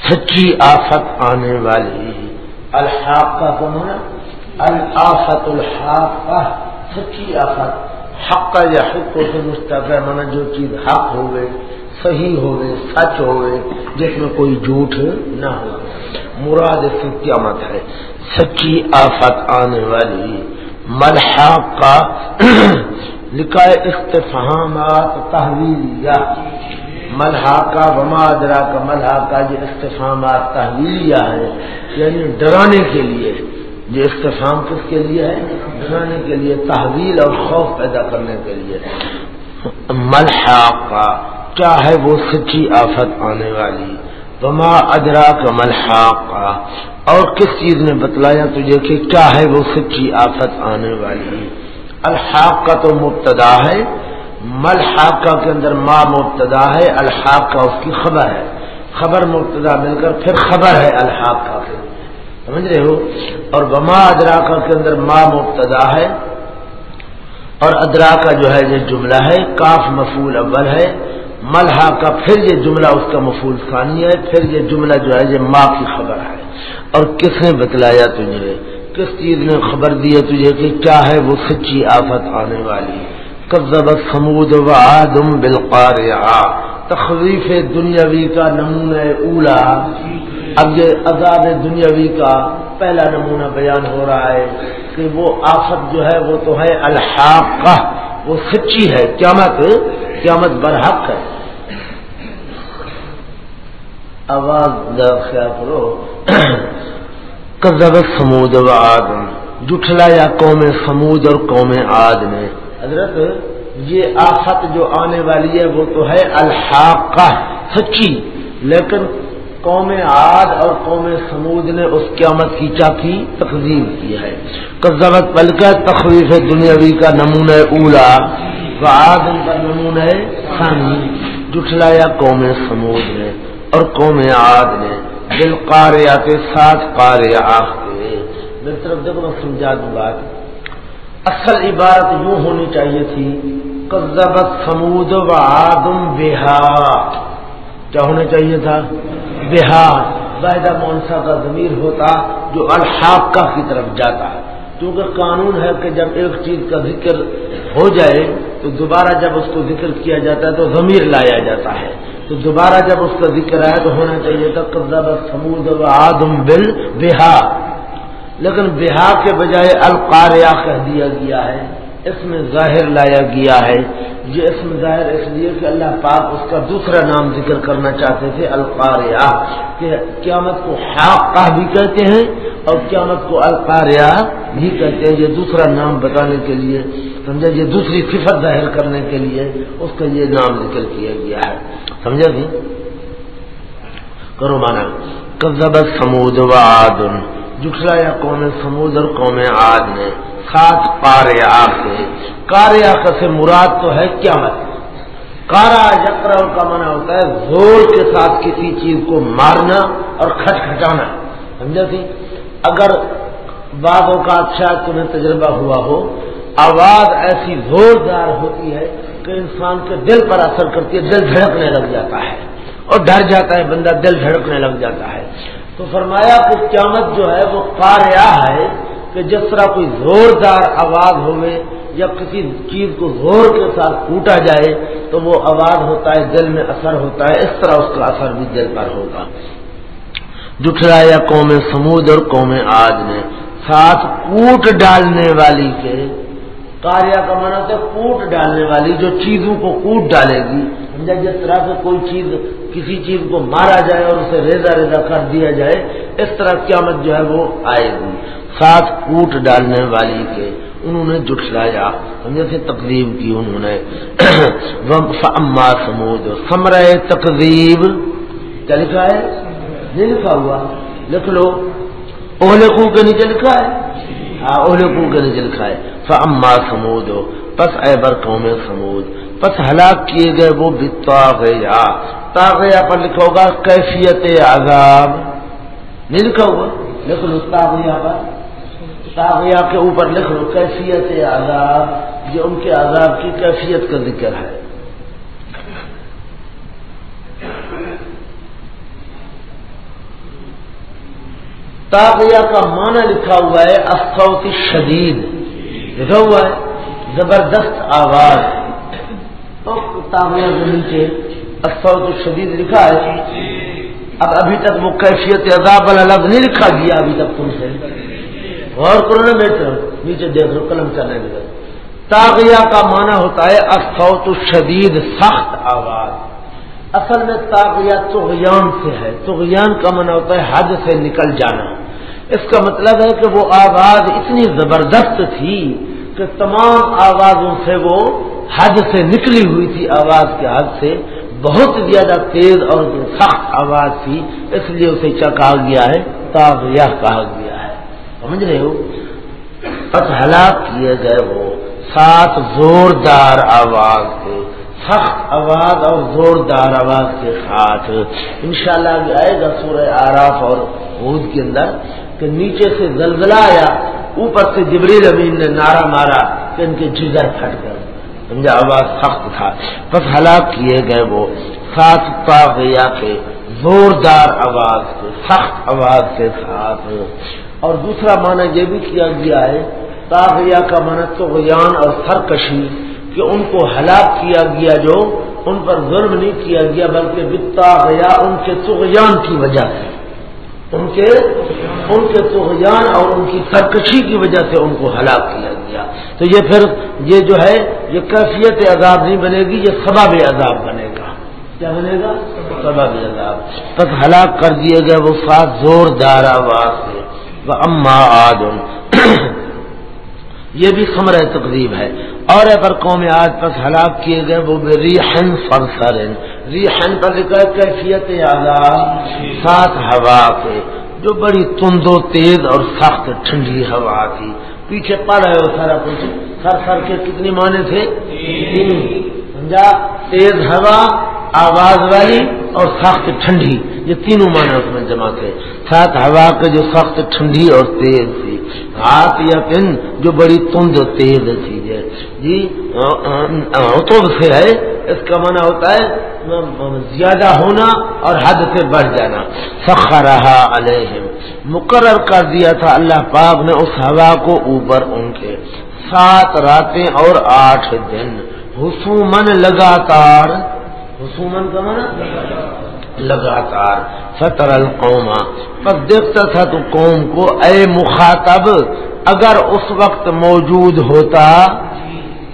سچی آفت آنے والی۔ الحاق کا کون ہے الآفت الحاق سچی آفت۔ حق یا حق سے مستقر مانا جو چیز حق ہوئے، صحیح ہوئے، سچ ہوئے، جس میں کوئی جھوٹ نہ ہو۔ مراد سے قیامت ہے۔ سچی آفت آنے والی ملحاق کا (clears throat) لکھا استفہامات تحویلیہ۔ ملحا کا وما ادرا کا ملحا کا یہ استفہامات تحویلیہ ہے۔ یعنی ڈرانے کے لیے۔ یہ استفام کس کے لیے ہے؟ ڈرانے کے لیے، تحویل اور خوف پیدا کرنے کے لیے۔ ملحاق کا، کیا ہے وہ سچی آفت آنے والی؟ وما ادرا کا اور کس چیز نے بتلایا تجھے کہ کیا ہے وہ سچی آفت آنے والی؟ الحاق کا تو مبتدا ہے۔ ملحاقہ کے اندر ما مبتدا ہے الحاق کا اس کی خبر ہے۔ خبر مبتدا مل کر پھر خبر ہے الحاق کا سمجھ رہے ہو؟ اور وما ادراکا کے اندر ما مبتدا ہے۔ اور ادرا کا جو ہے یہ جملہ ہے، کاف مفول اول ہے۔ ملحا کا پھر یہ جملہ اس کا مفول ثانی ہے، پھر یہ جملہ جو ہے یہ ماں کی خبر ہے۔ اور کس نے بتلایا تجھے؟ کس چیز نے خبر دی ہے تجھے کہ کیا ہے وہ سچی آفت آنے والی؟ کبت سمود و آدم بالقار تخریف دنیاوی کا نمونہ اولا۔ اب یہ عذاب دنیاوی کا پہلا نمونہ بیان ہو رہا ہے کہ وہ آفت جو ہے وہ تو ہے الحاق وہ سچی ہے۔ قیامت قیامت برحق ہے۔ آواز خیال کرو کزب سمود و آدم جٹھلا یا قوم سمود اور قوم آد نے۔ حضرت، یہ آفت جو آنے والی ہے، وہ تو ہے الحاق سچی۔ لیکن قوم عاد اور قوم سمود نے اس قیامت کی چاکی تقزیم کی ہے۔ کزبت بلکہ تخویف دنیاوی کا نمونہ اولا و آدم کا نمونہ ثانی جٹھلایا قوم سمود نے۔ اور قوم عاد نے، دل قاریا کے ساتھ قاریا آختے میری طرف دیکھو، میں سمجھا دوں بات۔ اصل عبارت یوں ہونی چاہیے تھی کزبت سمود و آدم بہا کیا ہونا چاہیے تھا؟ بہار واحدہ مونسا کا ضمیر ہوتا جو الحاقہ کی طرف جاتا۔ ہے کیونکہ قانون ہے کہ جب ایک چیز کا ذکر ہو جائے، تو دوبارہ جب اس کو ذکر کیا جاتا ہے، تو ضمیر لایا جاتا ہے۔ تو دوبارہ جب اس کا ذکر آیا تو ہونا چاہیے تھا قبضہ سمود آدم بل بہا۔ لیکن بہا کے بجائے القاریہ کہہ دیا گیا ہے۔ اس میں ظاہر لایا گیا ہے۔ یہ اس میں ظاہر اس لیے کہ اللہ پاک اس کا دوسرا نام ذکر کرنا چاہتے تھے القاریہ کہ قیامت کو حاقہ بھی کہتے ہیں اور قیامت کو القاریہ بھی کہتے ہیں۔ یہ دوسرا نام بتانے کے لیے سمجھا؟ یہ دوسری صفت ظاہر کرنے کے لیے اس کا یہ نام ذکر کیا گیا ہے۔ سمجھا جی؟ کرو مانا کبز سمود و آدن جٹلایا قوم سمود اور قوم آد نے۔ سات کاریا سے کاریا سے مراد تو ہے کیا مت کارا یکرا کا منع ہوتا ہے زور کے ساتھ کسی چیز کو مارنا اور کھٹ کھٹانا سمجھا سی اگر بابوں کا اچھا تمہیں تجربہ ہوا ہو آواز ایسی زوردار ہوتی ہے کہ انسان کے دل پر اثر کرتی ہے، دل دھڑکنے لگ جاتا ہے اور ڈر جاتا ہے بندہ، دل دھڑکنے لگ جاتا ہے۔ تو فرمایا کہ قیامت جو ہے وہ کاریا ہے کہ جس طرح کوئی زوردار آواز ہوئے یا کسی چیز کو زور کے ساتھ ٹوٹا جائے تو وہ آواز ہوتا ہے، دل میں اثر ہوتا ہے، اس طرح اس کا اثر بھی دل پر ہوگا۔ جٹھلایا قوم سمود اور قوم آج نے، ساتھ کوٹ ڈالنے والی کے کاریا کا من ہوتا ہے کوٹ ڈالنے والی جو چیزوں کو کوٹ ڈالے گی۔ سمجھا؟ جس طرح سے کوئی چیز کسی چیز کو مارا جائے اور اسے ریزا ریزا کر دیا جائے، اس طرح قیامت جو ہے وہ آئے گی۔ ساتھ کوٹ ڈالنے والی کے انہوں نے جٹلایا سے تقریب کی انہوں نے۔ اما سمود سمر تقریب کیا لکھا ہے؟ نہیں لکھا ہوا۔ لکھ لو۔ اہل کو کے نیچے لکھا ہے؟ ہاں اہل کو کے نیچے لکھا ہے۔ فما سمود پس اے بر قوم سمود پس ہلاک کیے گئے وہ بتا گیا تاغیا پر لکھا ہوگا کیفیت عذاب۔ نہیں لکھا ہوگا لکھ لو تاغیا پر۔ تاغیا کے اوپر لکھ لو کیفیت عذاب، یہ ان کے عذاب کی کیفیت کا ذکر ہے۔ تاغیا کا معنی لکھا ہوا ہے افسوتی شدید۔ لکھا ہوا ہے زبردست آواز. تاغیا کے نیچے افسوت شدید لکھا ہے۔ اب ابھی تک وہ کیفیت عذاب والا لفظ نہیں لکھا گیا ابھی تک تم سے غور کرو نا بیٹھ نیچے دیکھ لو، قلم چلنے لگا تاغیا کا معنی ہوتا ہے افسوت شدید، سخت آواز۔ اصل میں تاغیا تغیان سے ہے۔ تغیان کا منع ہوتا ہے حد سے نکل جانا۔ اس کا مطلب ہے کہ وہ آواز اتنی زبردست تھی کہ تمام آوازوں سے وہ حد سے نکلی ہوئی تھی، آواز کے حد سے بہت زیادہ تیز اور سخت آواز تھی، اس لیے اسے کیا کہا گیا ہے، تاغیہ کہا گیا ہے۔ سمجھ رہے ہو؟ بس ہلاک کیے گئے وہ سات زوردار آواز تھے سخت آواز اور زوردار آواز کے ساتھ۔ انشاءاللہ شاء آئے گا سورہ آراف اور عود کے اندر۔ کہ نیچے سے زلزلہ آیا، اوپر سے جبریل امین نے نعرہ مارا کہ ان کے جگر پھٹ گئے۔ سمجھا؟ آواز سخت تھا۔ بس ہلاک کیے گئے وہ۔ ساتھ تاغیا کے زوردار آواز کے، سخت آواز کے ساتھ۔ اور دوسرا معنی یہ بھی کیا گیا ہے تاغیا کا معنی تو اور سرکشی کہ ان کو ہلاک کیا گیا جو، ان پر ظلم نہیں کیا گیا، بلکہ بتا گیا ان کے تغیان کی وجہ سے۔ ان کے ان کے تغیان اور ان کی سرکشی کی وجہ سے ان کو ہلاک کیا گیا۔ تو یہ پھر یہ جو ہے، یہ کیفیت عذاب نہیں بنے گی، یہ سباب عذاب بنے گا۔ کیا بنے گا؟ سباب عذاب۔ بس ہلاک کر دیے گئے وہ سات زوردار آواز سے وہ اما آدم۔ یہ بھی خمر تقریب ہے۔ اور اگر قوم آج پس ہلاک کیے گئے، وہ ریحن فرسرن۔ ریحن پر لکھا کیفیت آزاد سات ہوا کے، جو بڑی تند و تیز اور سخت ٹھنڈی ہوا تھی۔ پیچھے پڑ رہے ہو سارا کچھ۔ سر سر کے کتنی معنی تھے؟ سمجھا؟ تیز ہوا، آواز والی اور سخت ٹھنڈی۔ یہ تینوں معنی اس میں جمع تھے۔ ساتھ ہوا کے جو سخت ٹھنڈی اور تیز تھی۔ ہاتھ یا پن جو بڑی تند تیز چیز ہے۔ جی تو سے ہے، اس کا منع ہوتا ہے زیادہ ہونا اور حد سے بڑھ جانا۔ رہا علیہم مقرر کر دیا تھا اللہ پاک نے اس ہوا کو اوپر ان کے۔ سات راتیں اور آٹھ دن۔ حسومن لگاتار۔ حسومن کا من لگاتار۔ فطر القوما پر دیکھتا تھا تو قوم کو، اے مخاطب، اگر اس وقت موجود ہوتا،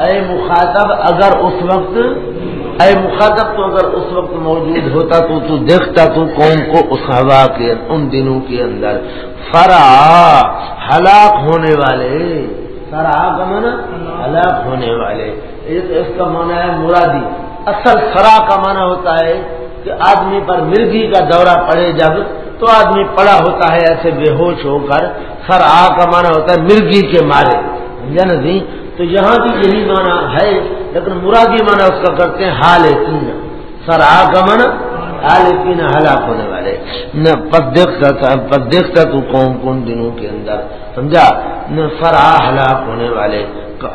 اے مخاطب، اگر اس وقت اے مخاطب تو اگر اس وقت موجود ہوتا تو تو دیکھتا تو قوم کو اس ہوا کے ان دنوں کے اندر۔ فرا، ہلاک ہونے والے۔ فرا، کا مانا ہلاک ہونے والے۔ اس کا مانا ہے مرادی۔ اصل فرا کا مانا ہوتا ہے کہ آدمی پر مرغی کا دورہ پڑے جب تو آدمی پڑا ہوتا ہے ایسے بے ہوش ہو کر۔ سر آ کا مانا ہوتا ہے مرغی کے مارے۔ سمجھا نا تو یہاں بھی یہی مانا ہے لیکن مرادی مانا اس کا کرتے ہیں حال تین سر آ کا مانا حال تین ہلاک ہونے والے۔ نہ پد دیکھتا تھا پد دیکھتا تو کون کون دنوں کے اندر۔ سمجھا؟ نہ سر آ ہلاک ہونے والے۔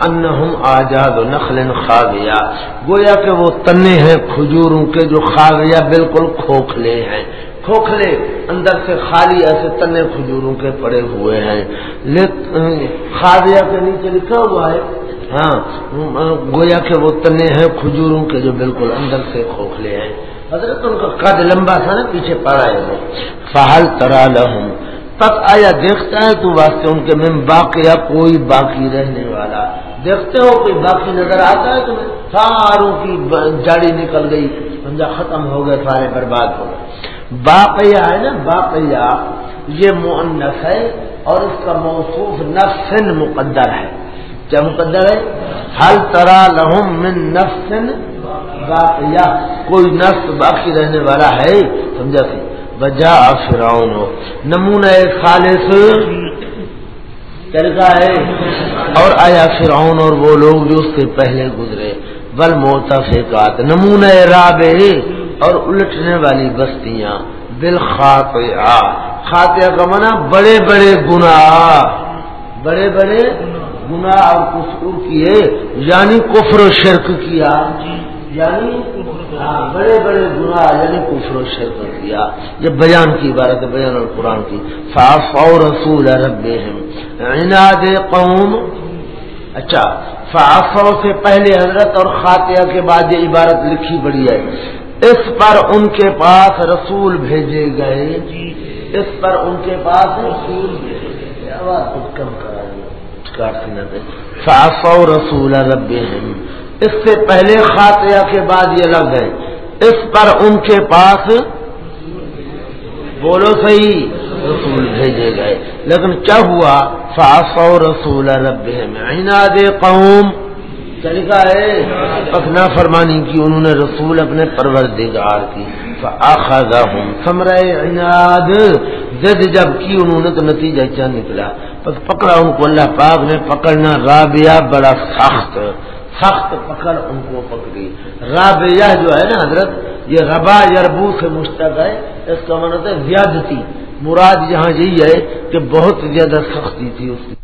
ان آزاد نخل خاویہ۔ گویا کہ وہ تنے ہیں کھجوروں کے جو خاویہ بالکل کھوکھلے ہیں۔ کھوکھلے اندر سے خالی ایسے تنے کھجوروں کے پڑے ہوئے ہیں۔ خاویہ کے نیچے لکھا ہوا ہے ہاں گویا کہ وہ تنے ہیں کھجوروں کے جو بالکل اندر سے کھوکھلے ہیں۔ حضرت ان کا قد لمبا تھا نا، پیچھے پڑا ہے فہل ترا لہم تک آیا، دیکھتا ہے تو واسطے ان کے میں باقی کوئی باقی رہنے والا۔ دیکھتے ہو، کوئی باقی نظر آتا ہے تمہیں ساروں کی جاڑی نکل گئی۔ سمجھا ختم ہو گئے، سارے برباد ہو گئے۔ باقیہ ہے نا، باقیہ، یہ معنف ہے اور اس کا موصوف نفسن مقدر ہے۔ کیا مقدر ہے؟ ہل ترا لہم من نفسن باقیہ؟ کوئی نفس باقی رہنے والا ہے؟ سمجھا سی بجا فراؤن نمونہ خالص۔ طریقہ ہے؟ اور آیا فرعون اور وہ لوگ جو اس سے پہلے گزرے۔ بل موتا فیکات نمونہ رابے اور الٹنے والی بستیاں۔ بل خاطیہ خاطیہ کا منع بڑے بڑے گناہ۔ بڑے بڑے گناہ اور قصور کیے یعنی کفر و شرک کیا یعنی ہاں، بڑے بڑے گناہ یعنی کفر و شرک کیا یہ بیان کی عبارت ہے بیان اور قرآن کی۔ فاف اور رسول رب عناد قوم۔ اچھا فافو سے پہلے حضرت اور خاتیہ کے بعد یہ عبارت لکھی بڑی ہے۔ اس پر ان کے پاس رسول بھیجے گئے۔ اس پر ان کے پاس رسول بھیجے گئے۔ آواز کچھ کم کرا۔ فاف رسول رب اس سے پہلے خاتیہ کے بعد یہ لگ گئے اس پر ان کے پاس بولو صحیح، رسول بھیجے گئے۔ لیکن کیا ہوا؟ فاسو رسول رب دے قوم۔ طریقہ ہے؟ پکنا فرمانی کی، انہوں نے رسول اپنے پروردگار کی۔ ہوں سمرے عناد۔ جد جب کی، انہوں نے تو نتیجہ کیا نکلا۔ بس پکڑا ان کو اللہ پاک نے پکڑنا، رابعہ بڑا سخت سخت پکڑ ان کو پکڑی۔ رابعہ جو ہے نا حضرت، یہ ربا یربو سے مشتق ہے، اس کا مطلب ہے زیادتی۔ مراد یہاں یہی ہے کہ بہت زیادہ سختی تھی اس کی۔